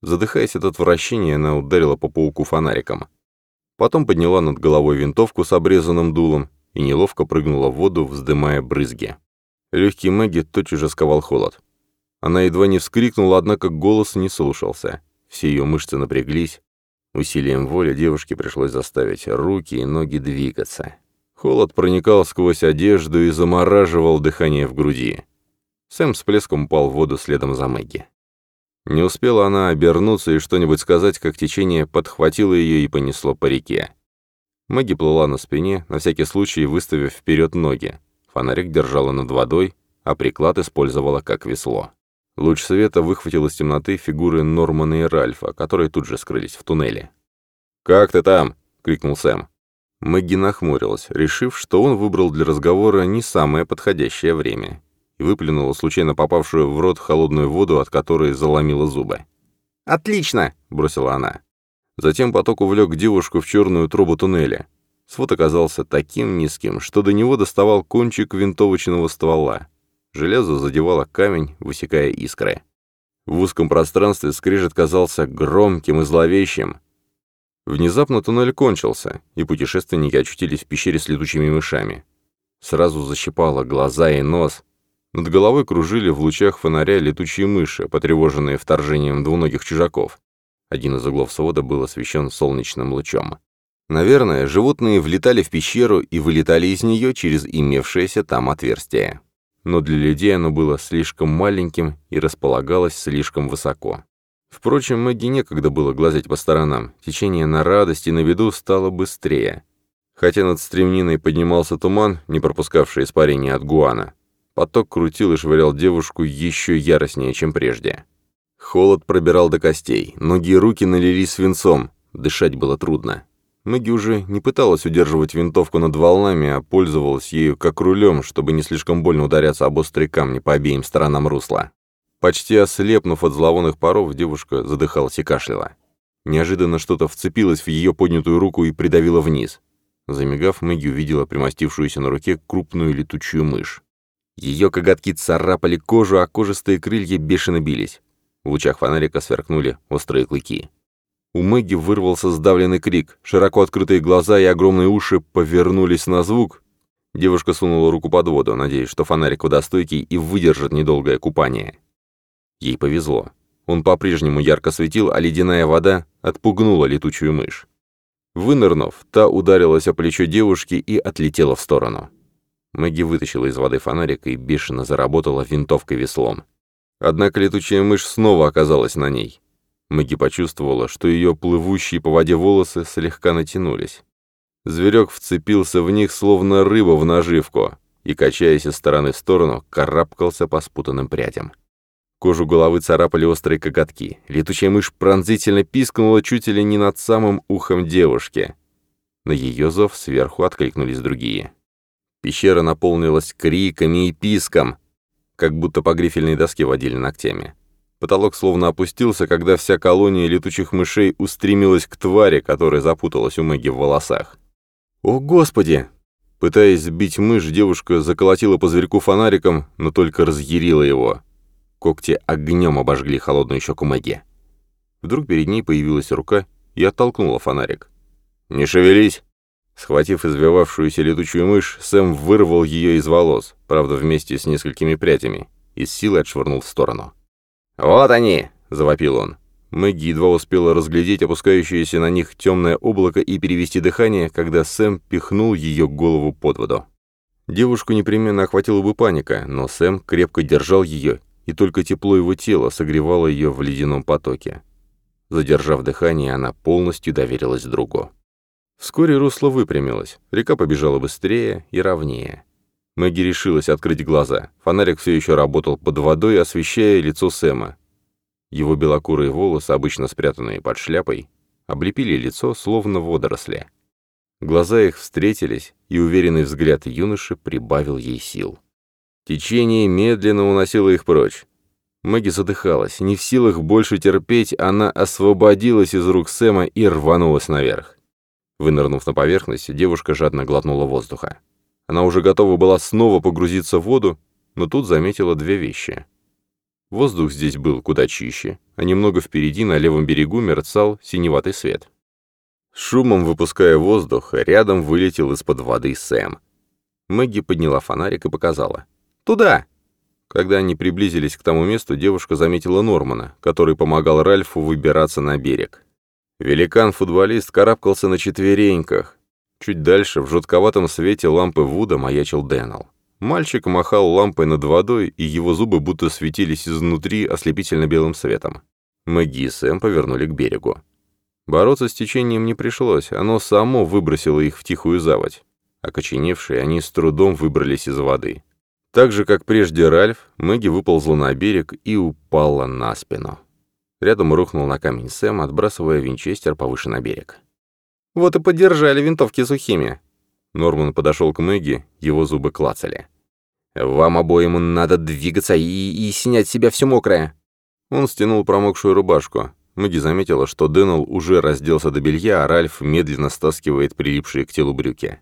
Задыхаясь от отвращения, она ударила по пауку фонариком. Потом подняла над головой винтовку с обрезанным дулом и неловко прыгнула в воду, вздымая брызги. Легкий Мэгги тотчас же сковал холод. Она едва не вскрикнула, однако голос не слушался. Все ее мышцы напряглись. Усилием воли девушке пришлось заставить руки и ноги двигаться. Холод проникал сквозь одежду и замораживал дыхание в груди. Сэм с плеском упал в воду следом за Мэгги. Не успела она обернуться и что-нибудь сказать, как течение подхватило ее и понесло по реке. Мэгги плыла на спине, на всякий случай выставив вперед ноги. Фонарик держала над водой, а приклад использовала как весло. Луч света выхватил из темноты фигуры Нормана и Ральфа, которые тут же скрылись в туннеле. «Как ты там?» — крикнул Сэм. Мэгги нахмурилась, решив, что он выбрал для разговора не самое подходящее время, и выплюнула случайно попавшую в рот холодную воду, от которой заломила зубы. «Отлично!» — бросила она. Затем поток увлек девушку в черную трубу туннеля. Свод оказался таким низким, что до него доставал кончик винтовочного ствола. Железо задевало камень, высекая искры. В узком пространстве скрежет казался громким и зловещим, Внезапно туннель кончился, и путешественники очутились в пещере с летучими мышами. Сразу защипало глаза и нос. Над головой кружили в лучах фонаря летучие мыши, потревоженные вторжением двуногих чужаков. Один из углов свода был освещен солнечным лучом. Наверное, животные влетали в пещеру и вылетали из нее через имевшееся там отверстие. Но для людей оно было слишком маленьким и располагалось слишком высоко. Впрочем, Мэгги некогда было глазеть по сторонам. Течение на радости на виду стало быстрее. Хотя над стремниной поднимался туман, не пропускавший испарение от гуана. Поток крутил и швырял девушку еще яростнее, чем прежде. Холод пробирал до костей, ноги и руки налились свинцом, дышать было трудно. Мэгги уже не пыталась удерживать винтовку над волнами, а пользовалась ею как рулем, чтобы не слишком больно ударяться об острые камни по обеим сторонам русла. Почти ослепнув от зловонных паров, девушка задыхалась и кашляла. Неожиданно что-то вцепилось в ее поднятую руку и придавило вниз. Замигав, Мэгги увидела примостившуюся на руке крупную летучую мышь. Ее коготки царапали кожу, а кожистые крылья бешено бились. В лучах фонарика сверкнули острые клыки. У Мэгги вырвался сдавленный крик. Широко открытые глаза и огромные уши повернулись на звук. Девушка сунула руку под воду, надеясь, что фонарик водостойкий и выдержит недолгое купание. Ей повезло. Он по-прежнему ярко светил, а ледяная вода отпугнула летучую мышь. Вынырнув, та ударилась о плечо девушки и отлетела в сторону. Мэгги вытащила из воды фонарик и бешено заработала винтовкой веслом. Однако летучая мышь снова оказалась на ней. Мэгги почувствовала, что ее плывущие по воде волосы слегка натянулись. Зверек вцепился в них, словно рыба в наживку, и, качаясь из стороны в сторону, карабкался по спутанным прядям. Кожу головы царапали острые коготки. Летучая мышь пронзительно пискнула чуть ли не над самым ухом девушки. На ее зов сверху откликнулись другие. Пещера наполнилась криками и писком, как будто по грифельной доске водили ногтями. Потолок словно опустился, когда вся колония летучих мышей устремилась к твари, которая запуталась у Мэгги в волосах. «О, Господи!» Пытаясь сбить мышь, девушка заколотила по зверьку фонариком, но только разъярила его. Когти огнем обожгли холодную щеку Мэгги. Вдруг перед ней появилась рука и оттолкнула фонарик. «Не шевелись!» Схватив извивавшуюся летучую мышь, Сэм вырвал ее из волос, правда, вместе с несколькими прядями, и с силой отшвырнул в сторону. «Вот они!» — завопил он. Мэгги едва успела разглядеть опускающееся на них темное облако и перевести дыхание, когда Сэм пихнул ее голову под воду. Девушку непременно охватила бы паника, но Сэм крепко держал ее и только тепло его тела согревало ее в ледяном потоке. Задержав дыхание, она полностью доверилась другу. Вскоре русло выпрямилось, река побежала быстрее и ровнее. Мэгги решилась открыть глаза. Фонарик все еще работал под водой, освещая лицо Сэма. Его белокурые волосы, обычно спрятанные под шляпой, облепили лицо, словно водоросли. Глаза их встретились, и уверенный взгляд юноши прибавил ей сил. Течение медленно уносило их прочь. Мэгги задыхалась, не в силах больше терпеть, она освободилась из рук Сэма и рванулась наверх. Вынырнув на поверхность, девушка жадно глотнула воздуха. Она уже готова была снова погрузиться в воду, но тут заметила две вещи. Воздух здесь был куда чище, а немного впереди на левом берегу мерцал синеватый свет. шумом выпуская воздух, рядом вылетел из-под воды Сэм. Мэгги подняла фонарик и показала. «Туда!» Когда они приблизились к тому месту, девушка заметила Нормана, который помогал Ральфу выбираться на берег. Великан-футболист карабкался на четвереньках, Чуть дальше, в жутковатом свете лампы Вуда, маячил Дэннел. Мальчик махал лампой над водой, и его зубы будто светились изнутри ослепительно-белым светом. Мэгги и Сэм повернули к берегу. Бороться с течением не пришлось, оно само выбросило их в тихую заводь. Окоченевшие, они с трудом выбрались из воды. Так же, как прежде Ральф, Мэгги выползла на берег и упала на спину. Рядом рухнул на камень Сэм, отбрасывая винчестер повыше на берег. Вот и поддержали винтовки сухими». Норман подошел к Мэгги, его зубы клацали. «Вам обоим надо двигаться и, и снять себя все мокрое». Он стянул промокшую рубашку. Мэгги заметила, что Дэннел уже разделся до белья, а Ральф медленно стаскивает прилипшие к телу брюки.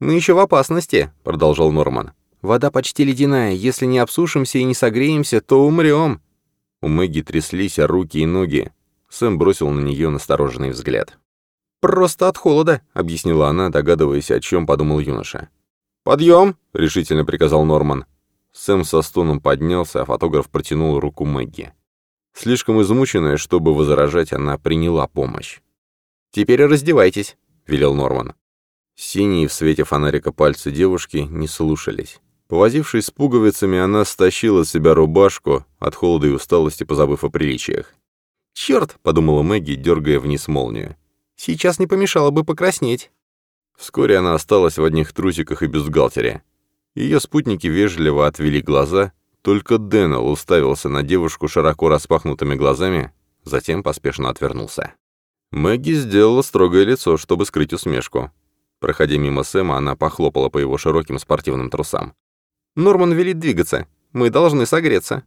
«Мы еще в опасности», — продолжал Норман. «Вода почти ледяная. Если не обсушимся и не согреемся, то умрем». У Мэгги тряслись руки и ноги. Сэм бросил на нее настороженный взгляд. «Просто от холода», — объяснила она, догадываясь, о чем подумал юноша. «Подъем!» — решительно приказал Норман. Сэм со стоном поднялся, а фотограф протянул руку Мэгги. Слишком измученная, чтобы возражать, она приняла помощь. «Теперь раздевайтесь», — велел Норман. Синие в свете фонарика пальцы девушки не слушались. Повозившись с пуговицами, она стащила с себя рубашку, от холода и усталости позабыв о приличиях. «Черт!» — подумала Мэгги, дергая вниз молнию. Сейчас не помешало бы покраснеть». Вскоре она осталась в одних трусиках и бюстгальтере. Ее спутники вежливо отвели глаза, только Дэннел уставился на девушку широко распахнутыми глазами, затем поспешно отвернулся. Мэгги сделала строгое лицо, чтобы скрыть усмешку. Проходя мимо Сэма, она похлопала по его широким спортивным трусам. «Норман велит двигаться. Мы должны согреться».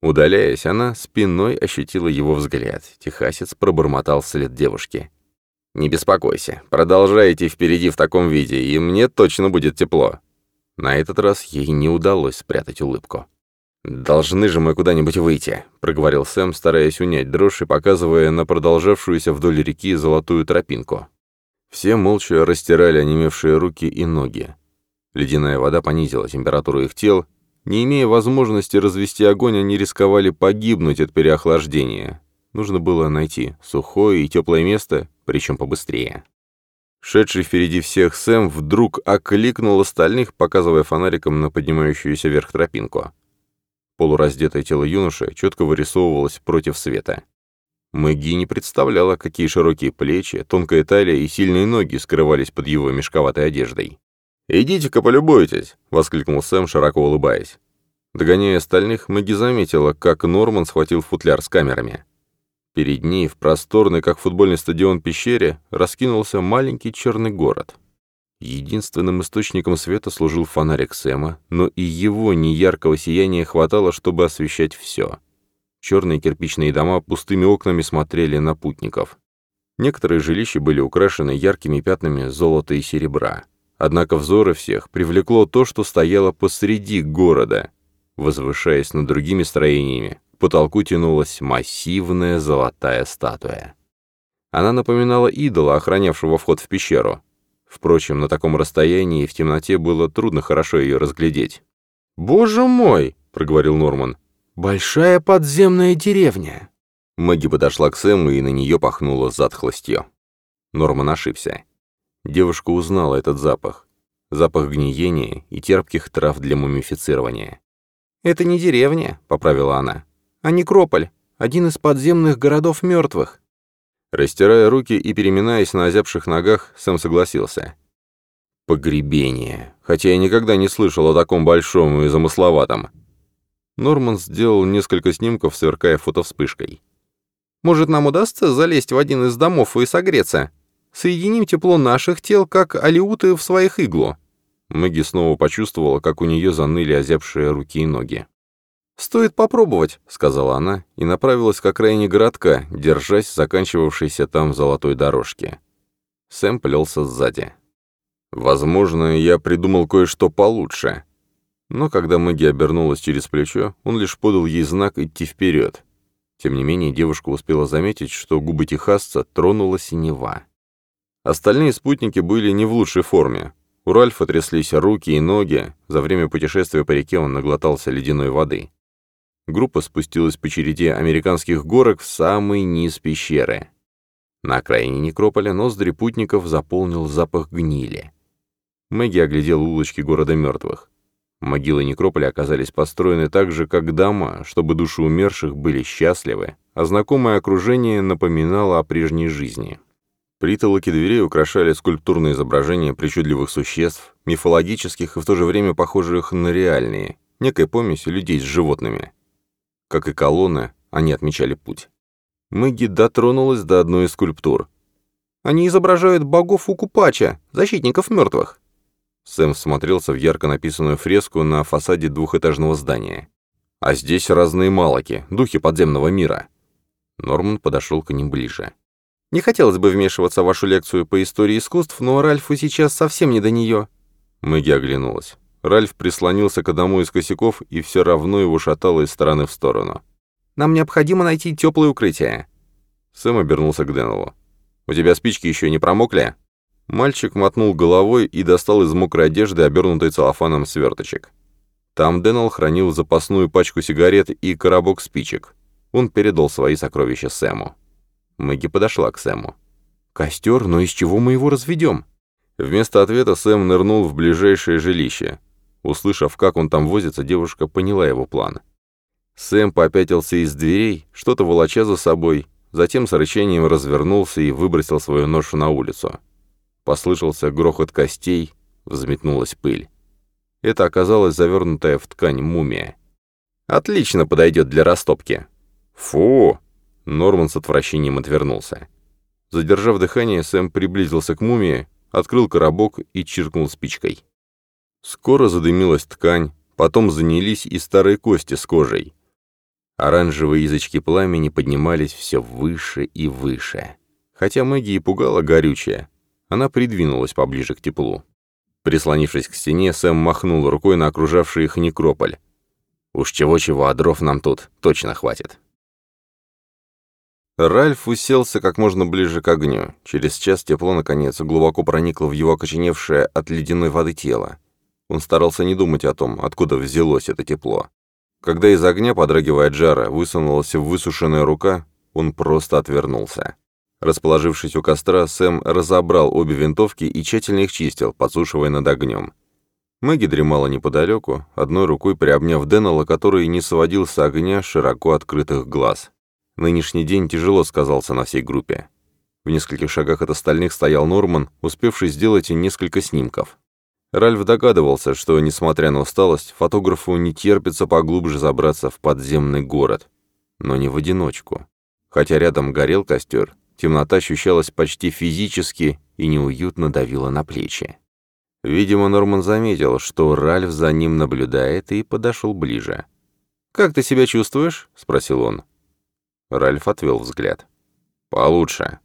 Удаляясь, она спиной ощутила его взгляд. Техасец пробормотал вслед девушки. «Не беспокойся, продолжайте впереди в таком виде, и мне точно будет тепло». На этот раз ей не удалось спрятать улыбку. «Должны же мы куда-нибудь выйти», — проговорил Сэм, стараясь унять дрожь и показывая на продолжавшуюся вдоль реки золотую тропинку. Все молча растирали онемевшие руки и ноги. Ледяная вода понизила температуру их тел. Не имея возможности развести огонь, они рисковали погибнуть от переохлаждения. Нужно было найти сухое и теплое место, причем побыстрее. Шедший впереди всех Сэм вдруг окликнул остальных, показывая фонариком на поднимающуюся вверх тропинку. Полураздетое тело юноши четко вырисовывалось против света. Мэгги не представляла, какие широкие плечи, тонкая талия и сильные ноги скрывались под его мешковатой одеждой. «Идите-ка полюбуйтесь!» — воскликнул Сэм, широко улыбаясь. Догоняя остальных, Мэгги заметила, как Норман схватил футляр с камерами. Перед ней, в просторной, как футбольный стадион, пещере, раскинулся маленький черный город. Единственным источником света служил фонарик Сэма, но и его неяркого сияния хватало, чтобы освещать все. Черные кирпичные дома пустыми окнами смотрели на путников. Некоторые жилища были украшены яркими пятнами золота и серебра. Однако взоры всех привлекло то, что стояло посреди города, возвышаясь над другими строениями, потолку тянулась массивная золотая статуя. Она напоминала идола, охранявшего вход в пещеру. Впрочем, на таком расстоянии в темноте было трудно хорошо ее разглядеть. «Боже мой!» — проговорил Норман. «Большая подземная деревня!» Мэгги подошла к Сэму и на нее пахнула затхлостью. Норман ошибся. Девушка узнала этот запах. Запах гниения и терпких трав для мумифицирования. «Это не деревня», — поправила она а Некрополь — один из подземных городов мертвых. Растирая руки и переминаясь на озябших ногах, Сэм согласился. Погребение. Хотя я никогда не слышал о таком большом и замысловатом. Норман сделал несколько снимков, сверкая фотовспышкой. «Может, нам удастся залезть в один из домов и согреться? Соединим тепло наших тел, как алиуты в своих иглу». Мэгги снова почувствовала, как у нее заныли озябшие руки и ноги. «Стоит попробовать», — сказала она и направилась к окраине городка, держась заканчивавшейся там золотой дорожки. Сэм плелся сзади. «Возможно, я придумал кое-что получше». Но когда Мэгги обернулась через плечо, он лишь подал ей знак идти вперед. Тем не менее, девушка успела заметить, что губы техасца тронула синева. Остальные спутники были не в лучшей форме. У Ральфа тряслись руки и ноги, за время путешествия по реке он наглотался ледяной воды. Группа спустилась по череде американских горок в самый низ пещеры. На окраине некрополя ноздри путников заполнил запах гнили. Мэгги оглядел улочки города мертвых. Могилы некрополя оказались построены так же, как дома, чтобы души умерших были счастливы, а знакомое окружение напоминало о прежней жизни. Притолоки дверей украшали скульптурные изображения причудливых существ, мифологических и в то же время похожих на реальные, некая помесь людей с животными. Как и колонны, они отмечали путь. Мэгги дотронулась до одной из скульптур. «Они изображают богов Укупача, защитников мертвых». Сэм всмотрелся в ярко написанную фреску на фасаде двухэтажного здания. «А здесь разные малоки, духи подземного мира». Норман подошел к ним ближе. «Не хотелось бы вмешиваться в вашу лекцию по истории искусств, но Ральфу сейчас совсем не до нее». Мэгги оглянулась. Ральф прислонился к одному из косяков, и все равно его шатало из стороны в сторону. «Нам необходимо найти теплое укрытие». Сэм обернулся к Деннеллу. «У тебя спички еще не промокли?» Мальчик мотнул головой и достал из мокрой одежды обернутый целлофаном сверточек. Там Дэннел хранил запасную пачку сигарет и коробок спичек. Он передал свои сокровища Сэму. Мэгги подошла к Сэму. «Костер, но из чего мы его разведем?» Вместо ответа Сэм нырнул в ближайшее жилище. Услышав, как он там возится, девушка поняла его план. Сэм попятился из дверей, что-то волоча за собой, затем с рычанием развернулся и выбросил свою ношу на улицу. Послышался грохот костей, взметнулась пыль. Это оказалась завернутая в ткань мумия. «Отлично подойдет для растопки». «Фу!» Норман с отвращением отвернулся. Задержав дыхание, Сэм приблизился к мумии, открыл коробок и чиркнул спичкой. Скоро задымилась ткань, потом занялись и старые кости с кожей. Оранжевые язычки пламени поднимались все выше и выше. Хотя Мэгги и пугала горючее, она придвинулась поближе к теплу. Прислонившись к стене, Сэм махнул рукой на окружавший их некрополь. «Уж чего-чего, а дров нам тут точно хватит». Ральф уселся как можно ближе к огню. Через час тепло, наконец, глубоко проникло в его окоченевшее от ледяной воды тело. Он старался не думать о том, откуда взялось это тепло. Когда из огня, подрагивая жара, высунулась высушенная рука, он просто отвернулся. Расположившись у костра, Сэм разобрал обе винтовки и тщательно их чистил, подсушивая над огнем. Мэгги дремала неподалеку, одной рукой приобняв Деннелла, который не сводил с огня широко открытых глаз. Нынешний день тяжело сказался на всей группе. В нескольких шагах от остальных стоял Норман, успевший сделать несколько снимков. Ральф догадывался, что, несмотря на усталость, фотографу не терпится поглубже забраться в подземный город. Но не в одиночку. Хотя рядом горел костер, темнота ощущалась почти физически и неуютно давила на плечи. Видимо, Норман заметил, что Ральф за ним наблюдает и подошел ближе. «Как ты себя чувствуешь?» — спросил он. Ральф отвел взгляд. «Получше».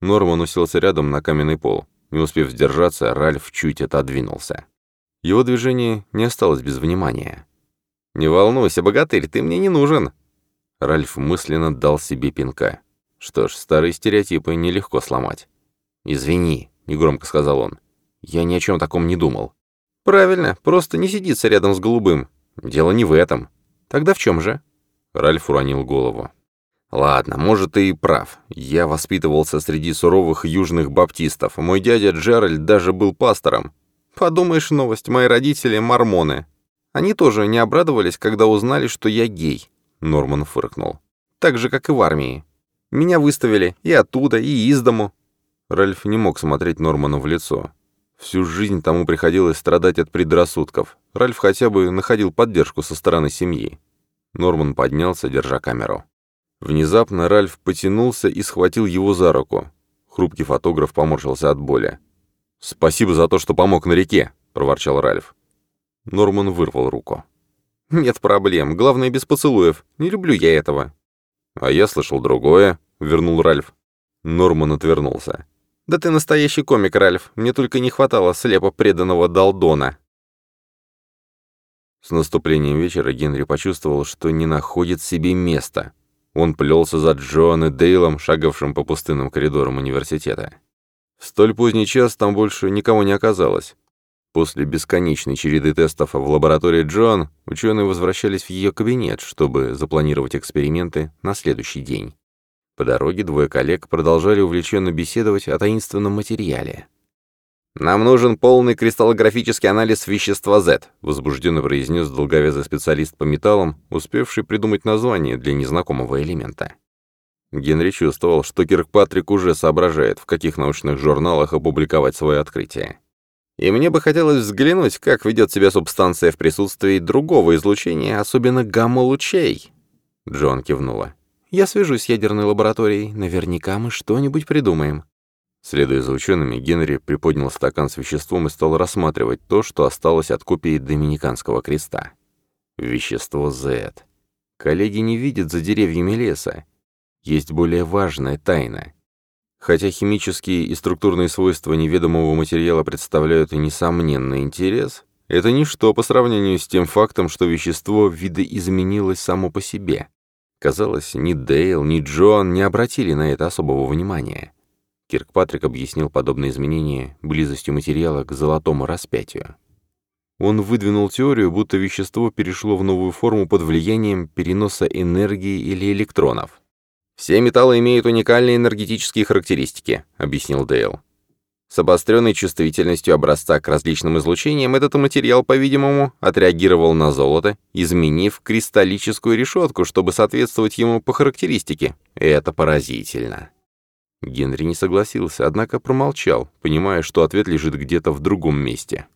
Норман уселся рядом на каменный пол. Не успев сдержаться, Ральф чуть отодвинулся. Его движение не осталось без внимания. «Не волнуйся, богатырь, ты мне не нужен!» Ральф мысленно дал себе пинка. Что ж, старые стереотипы нелегко сломать. «Извини», — негромко сказал он. «Я ни о чем таком не думал». «Правильно, просто не сидится рядом с голубым. Дело не в этом. Тогда в чем же?» Ральф уронил голову. Ладно, может, ты и прав. Я воспитывался среди суровых южных баптистов. Мой дядя Джеральд даже был пастором. Подумаешь, новость, мои родители — мормоны. Они тоже не обрадовались, когда узнали, что я гей. Норман фыркнул. Так же, как и в армии. Меня выставили и оттуда, и из дому». Ральф не мог смотреть Норману в лицо. Всю жизнь тому приходилось страдать от предрассудков. Ральф хотя бы находил поддержку со стороны семьи. Норман поднялся, держа камеру. Внезапно Ральф потянулся и схватил его за руку. Хрупкий фотограф поморщился от боли. «Спасибо за то, что помог на реке», — проворчал Ральф. Норман вырвал руку. «Нет проблем. Главное, без поцелуев. Не люблю я этого». «А я слышал другое», — вернул Ральф. Норман отвернулся. «Да ты настоящий комик, Ральф. Мне только не хватало слепо преданного Далдона». С наступлением вечера Генри почувствовал, что не находит себе места. Он плелся за Джоан и Дейлом, шагавшим по пустынным коридорам университета. В столь поздний час там больше никого не оказалось. После бесконечной череды тестов в лаборатории Джоан ученые возвращались в ее кабинет, чтобы запланировать эксперименты на следующий день. По дороге двое коллег продолжали увлеченно беседовать о таинственном материале. «Нам нужен полный кристаллографический анализ вещества Z», возбужденно произнес долговязый специалист по металлам, успевший придумать название для незнакомого элемента. Генри чувствовал, что Киркпатрик уже соображает, в каких научных журналах опубликовать свое открытие. И мне бы хотелось взглянуть, как ведет себя субстанция в присутствии другого излучения, особенно гамма-лучей. Джон кивнула. «Я свяжусь с ядерной лабораторией. Наверняка мы что-нибудь придумаем». Следуя за учеными, Генри приподнял стакан с веществом и стал рассматривать то, что осталось от копии Доминиканского креста. Вещество Z. Коллеги не видят за деревьями леса. Есть более важная тайна. Хотя химические и структурные свойства неведомого материала представляют несомненный интерес, это ничто по сравнению с тем фактом, что вещество видоизменилось само по себе. Казалось, ни Дейл, ни Джон не обратили на это особого внимания. Киркпатрик объяснил подобные изменения близостью материала к золотому распятию. Он выдвинул теорию, будто вещество перешло в новую форму под влиянием переноса энергии или электронов. «Все металлы имеют уникальные энергетические характеристики», — объяснил Дейл. С обостренной чувствительностью образца к различным излучениям этот материал, по-видимому, отреагировал на золото, изменив кристаллическую решетку, чтобы соответствовать ему по характеристике. Это поразительно. Генри не согласился, однако промолчал, понимая, что ответ лежит где-то в другом месте.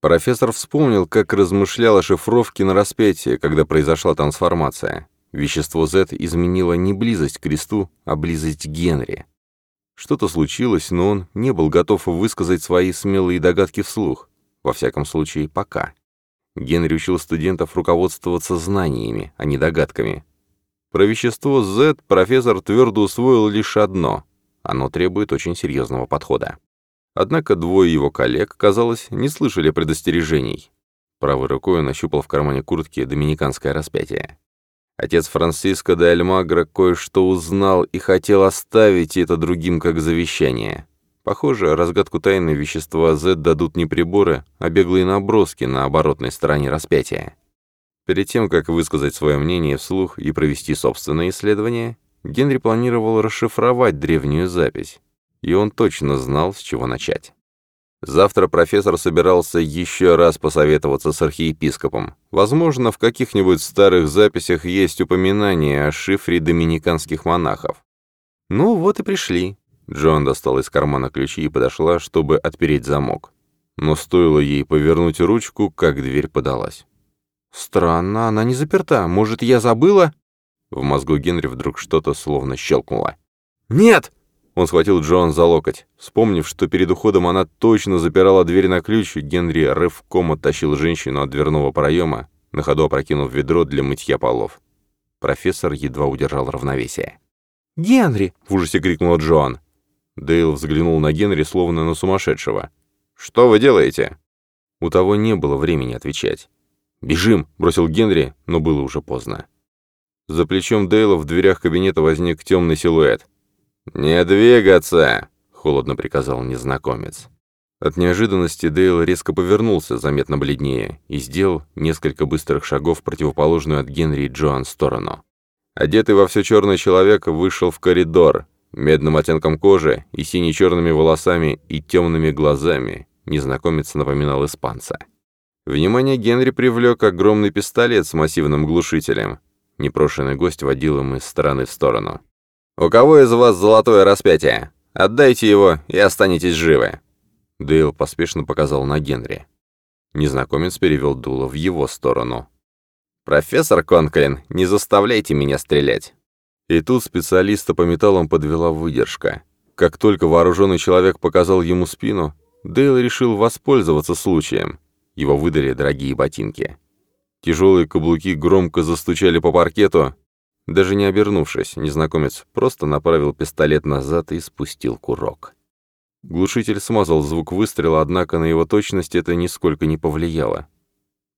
Профессор вспомнил, как размышлял о шифровке на распятие, когда произошла трансформация. Вещество Z изменило не близость к кресту, а близость к Генри. Что-то случилось, но он не был готов высказать свои смелые догадки вслух. Во всяком случае, пока. Генри учил студентов руководствоваться знаниями, а не догадками. Про вещество Z профессор твердо усвоил лишь одно оно требует очень серьезного подхода. Однако двое его коллег, казалось, не слышали предостережений. Правой рукой он ощупал в кармане куртки доминиканское распятие. Отец Франциско де Альмагро кое-что узнал и хотел оставить это другим как завещание. Похоже, разгадку тайны вещества Z дадут не приборы, а беглые наброски на оборотной стороне распятия. Перед тем, как высказать свое мнение вслух и провести собственное исследование, Генри планировал расшифровать древнюю запись, и он точно знал, с чего начать. Завтра профессор собирался еще раз посоветоваться с архиепископом. Возможно, в каких-нибудь старых записях есть упоминание о шифре доминиканских монахов. Ну, вот и пришли. Джон достал из кармана ключи и подошла, чтобы отпереть замок. Но стоило ей повернуть ручку, как дверь подалась. «Странно, она не заперта. Может, я забыла?» В мозгу Генри вдруг что-то словно щелкнуло. «Нет!» Он схватил Джоан за локоть. Вспомнив, что перед уходом она точно запирала дверь на ключ, Генри рывком оттащил женщину от дверного проема, на ходу опрокинув ведро для мытья полов. Профессор едва удержал равновесие. «Генри!» — в ужасе крикнула Джоан. Дейл взглянул на Генри, словно на сумасшедшего. «Что вы делаете?» У того не было времени отвечать. «Бежим!» — бросил Генри, но было уже поздно. За плечом Дейла в дверях кабинета возник темный силуэт. «Не двигаться!» — холодно приказал незнакомец. От неожиданности Дейл резко повернулся, заметно бледнее, и сделал несколько быстрых шагов в противоположную от Генри и Джоан сторону. Одетый во все черный человек вышел в коридор, медным оттенком кожи и сине-черными волосами и темными глазами. Незнакомец напоминал испанца. Внимание Генри привлек огромный пистолет с массивным глушителем. Непрошенный гость водил им из стороны в сторону. «У кого из вас золотое распятие? Отдайте его и останетесь живы». Дейл поспешно показал на Генри. Незнакомец перевел дуло в его сторону. «Профессор Конклин, не заставляйте меня стрелять». И тут специалиста по металлам подвела выдержка. Как только вооруженный человек показал ему спину, Дейл решил воспользоваться случаем. Его выдали дорогие ботинки. Тяжелые каблуки громко застучали по паркету. Даже не обернувшись, незнакомец просто направил пистолет назад и спустил курок. Глушитель смазал звук выстрела, однако на его точность это нисколько не повлияло.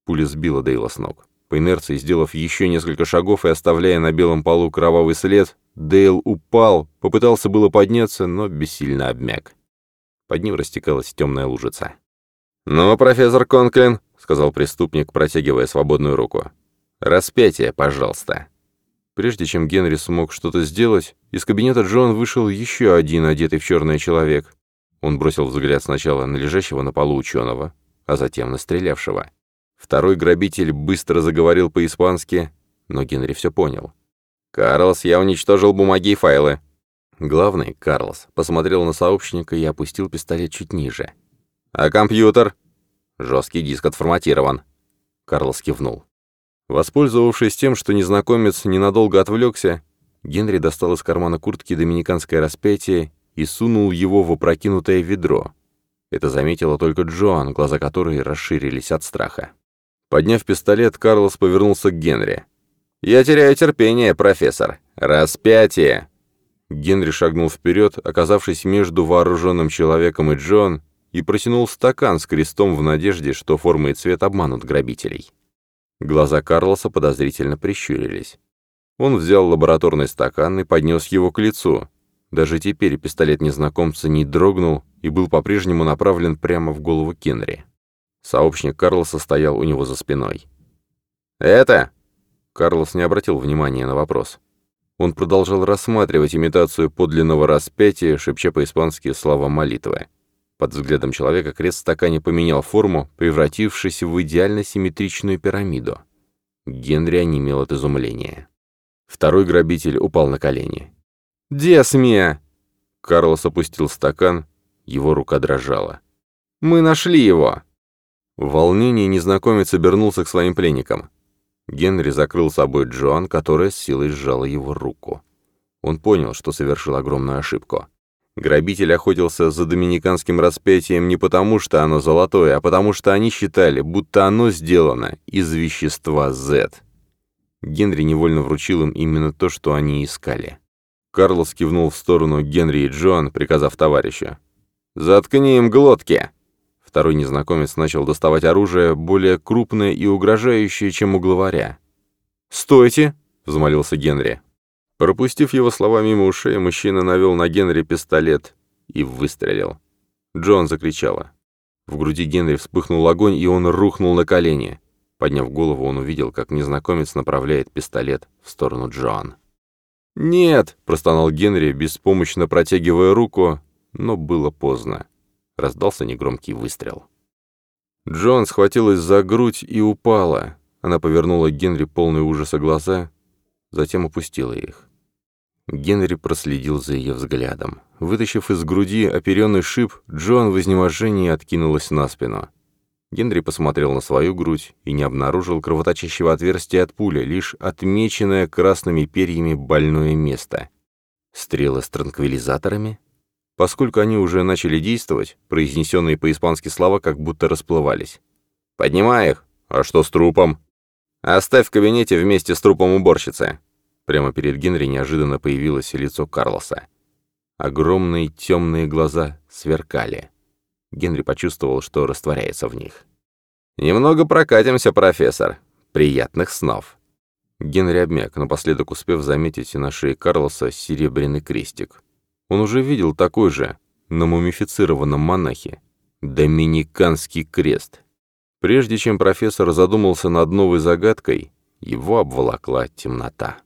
Пуля сбила Дейла с ног. По инерции, сделав еще несколько шагов и оставляя на белом полу кровавый след, Дейл упал, попытался было подняться, но бессильно обмяк. Под ним растекалась темная лужица. «Ну, профессор Конклин», — сказал преступник, протягивая свободную руку. «Распятие, пожалуйста». Прежде чем Генри смог что-то сделать, из кабинета Джон вышел еще один одетый в черное человек. Он бросил взгляд сначала на лежащего на полу ученого, а затем на стрелявшего. Второй грабитель быстро заговорил по-испански, но Генри все понял. «Карлос, я уничтожил бумаги и файлы». Главный, Карлос, посмотрел на сообщника и опустил пистолет чуть ниже. «А компьютер?» «Жесткий диск отформатирован». Карлос кивнул. Воспользовавшись тем, что незнакомец ненадолго отвлекся, Генри достал из кармана куртки доминиканское распятие и сунул его в опрокинутое ведро. Это заметила только Джоан, глаза которой расширились от страха. Подняв пистолет, Карлос повернулся к Генри. «Я теряю терпение, профессор. Распятие!» Генри шагнул вперед, оказавшись между вооруженным человеком и Джон, и протянул стакан с крестом в надежде, что форма и цвет обманут грабителей. Глаза Карлоса подозрительно прищурились. Он взял лабораторный стакан и поднес его к лицу. Даже теперь пистолет незнакомца не дрогнул и был по-прежнему направлен прямо в голову Кенри. Сообщник Карлоса стоял у него за спиной. «Это?» Карлос не обратил внимания на вопрос. Он продолжал рассматривать имитацию подлинного распятия, шепча по-испански слова молитвы. Под взглядом человека крест в стакане поменял форму, превратившись в идеально симметричную пирамиду. Генри онемел от изумления. Второй грабитель упал на колени. «Десмия!» Карлос опустил стакан, его рука дрожала. «Мы нашли его!» В волнении незнакомец обернулся к своим пленникам. Генри закрыл собой Джоан, которая с силой сжала его руку. Он понял, что совершил огромную ошибку. Грабитель охотился за доминиканским распятием не потому, что оно золотое, а потому что они считали, будто оно сделано из вещества Z. Генри невольно вручил им именно то, что они искали. Карлос кивнул в сторону Генри и Джоан, приказав товарищу. «Заткни им глотки!» Второй незнакомец начал доставать оружие, более крупное и угрожающее, чем у главаря. «Стойте!» — взмолился Генри. Пропустив его слова мимо ушей, мужчина навел на Генри пистолет и выстрелил. Джон закричала. В груди Генри вспыхнул огонь, и он рухнул на колени. Подняв голову, он увидел, как незнакомец направляет пистолет в сторону Джон. «Нет!» — простонал Генри, беспомощно протягивая руку, но было поздно раздался негромкий выстрел. Джон схватилась за грудь и упала. Она повернула Генри полные ужаса глаза, затем опустила их. Генри проследил за ее взглядом. Вытащив из груди оперенный шип, Джон в изнеможении откинулась на спину. Генри посмотрел на свою грудь и не обнаружил кровоточащего отверстия от пули, лишь отмеченное красными перьями больное место. Стрелы с транквилизаторами? Поскольку они уже начали действовать, произнесенные по-испански слова как будто расплывались. «Поднимай их!» «А что с трупом?» «Оставь в кабинете вместе с трупом уборщицы!» Прямо перед Генри неожиданно появилось лицо Карлоса. Огромные темные глаза сверкали. Генри почувствовал, что растворяется в них. «Немного прокатимся, профессор. Приятных снов!» Генри обмяк, напоследок успев заметить на шее Карлоса серебряный крестик. Он уже видел такой же на мумифицированном монахе. Доминиканский крест. Прежде чем профессор задумался над новой загадкой, его обволокла темнота.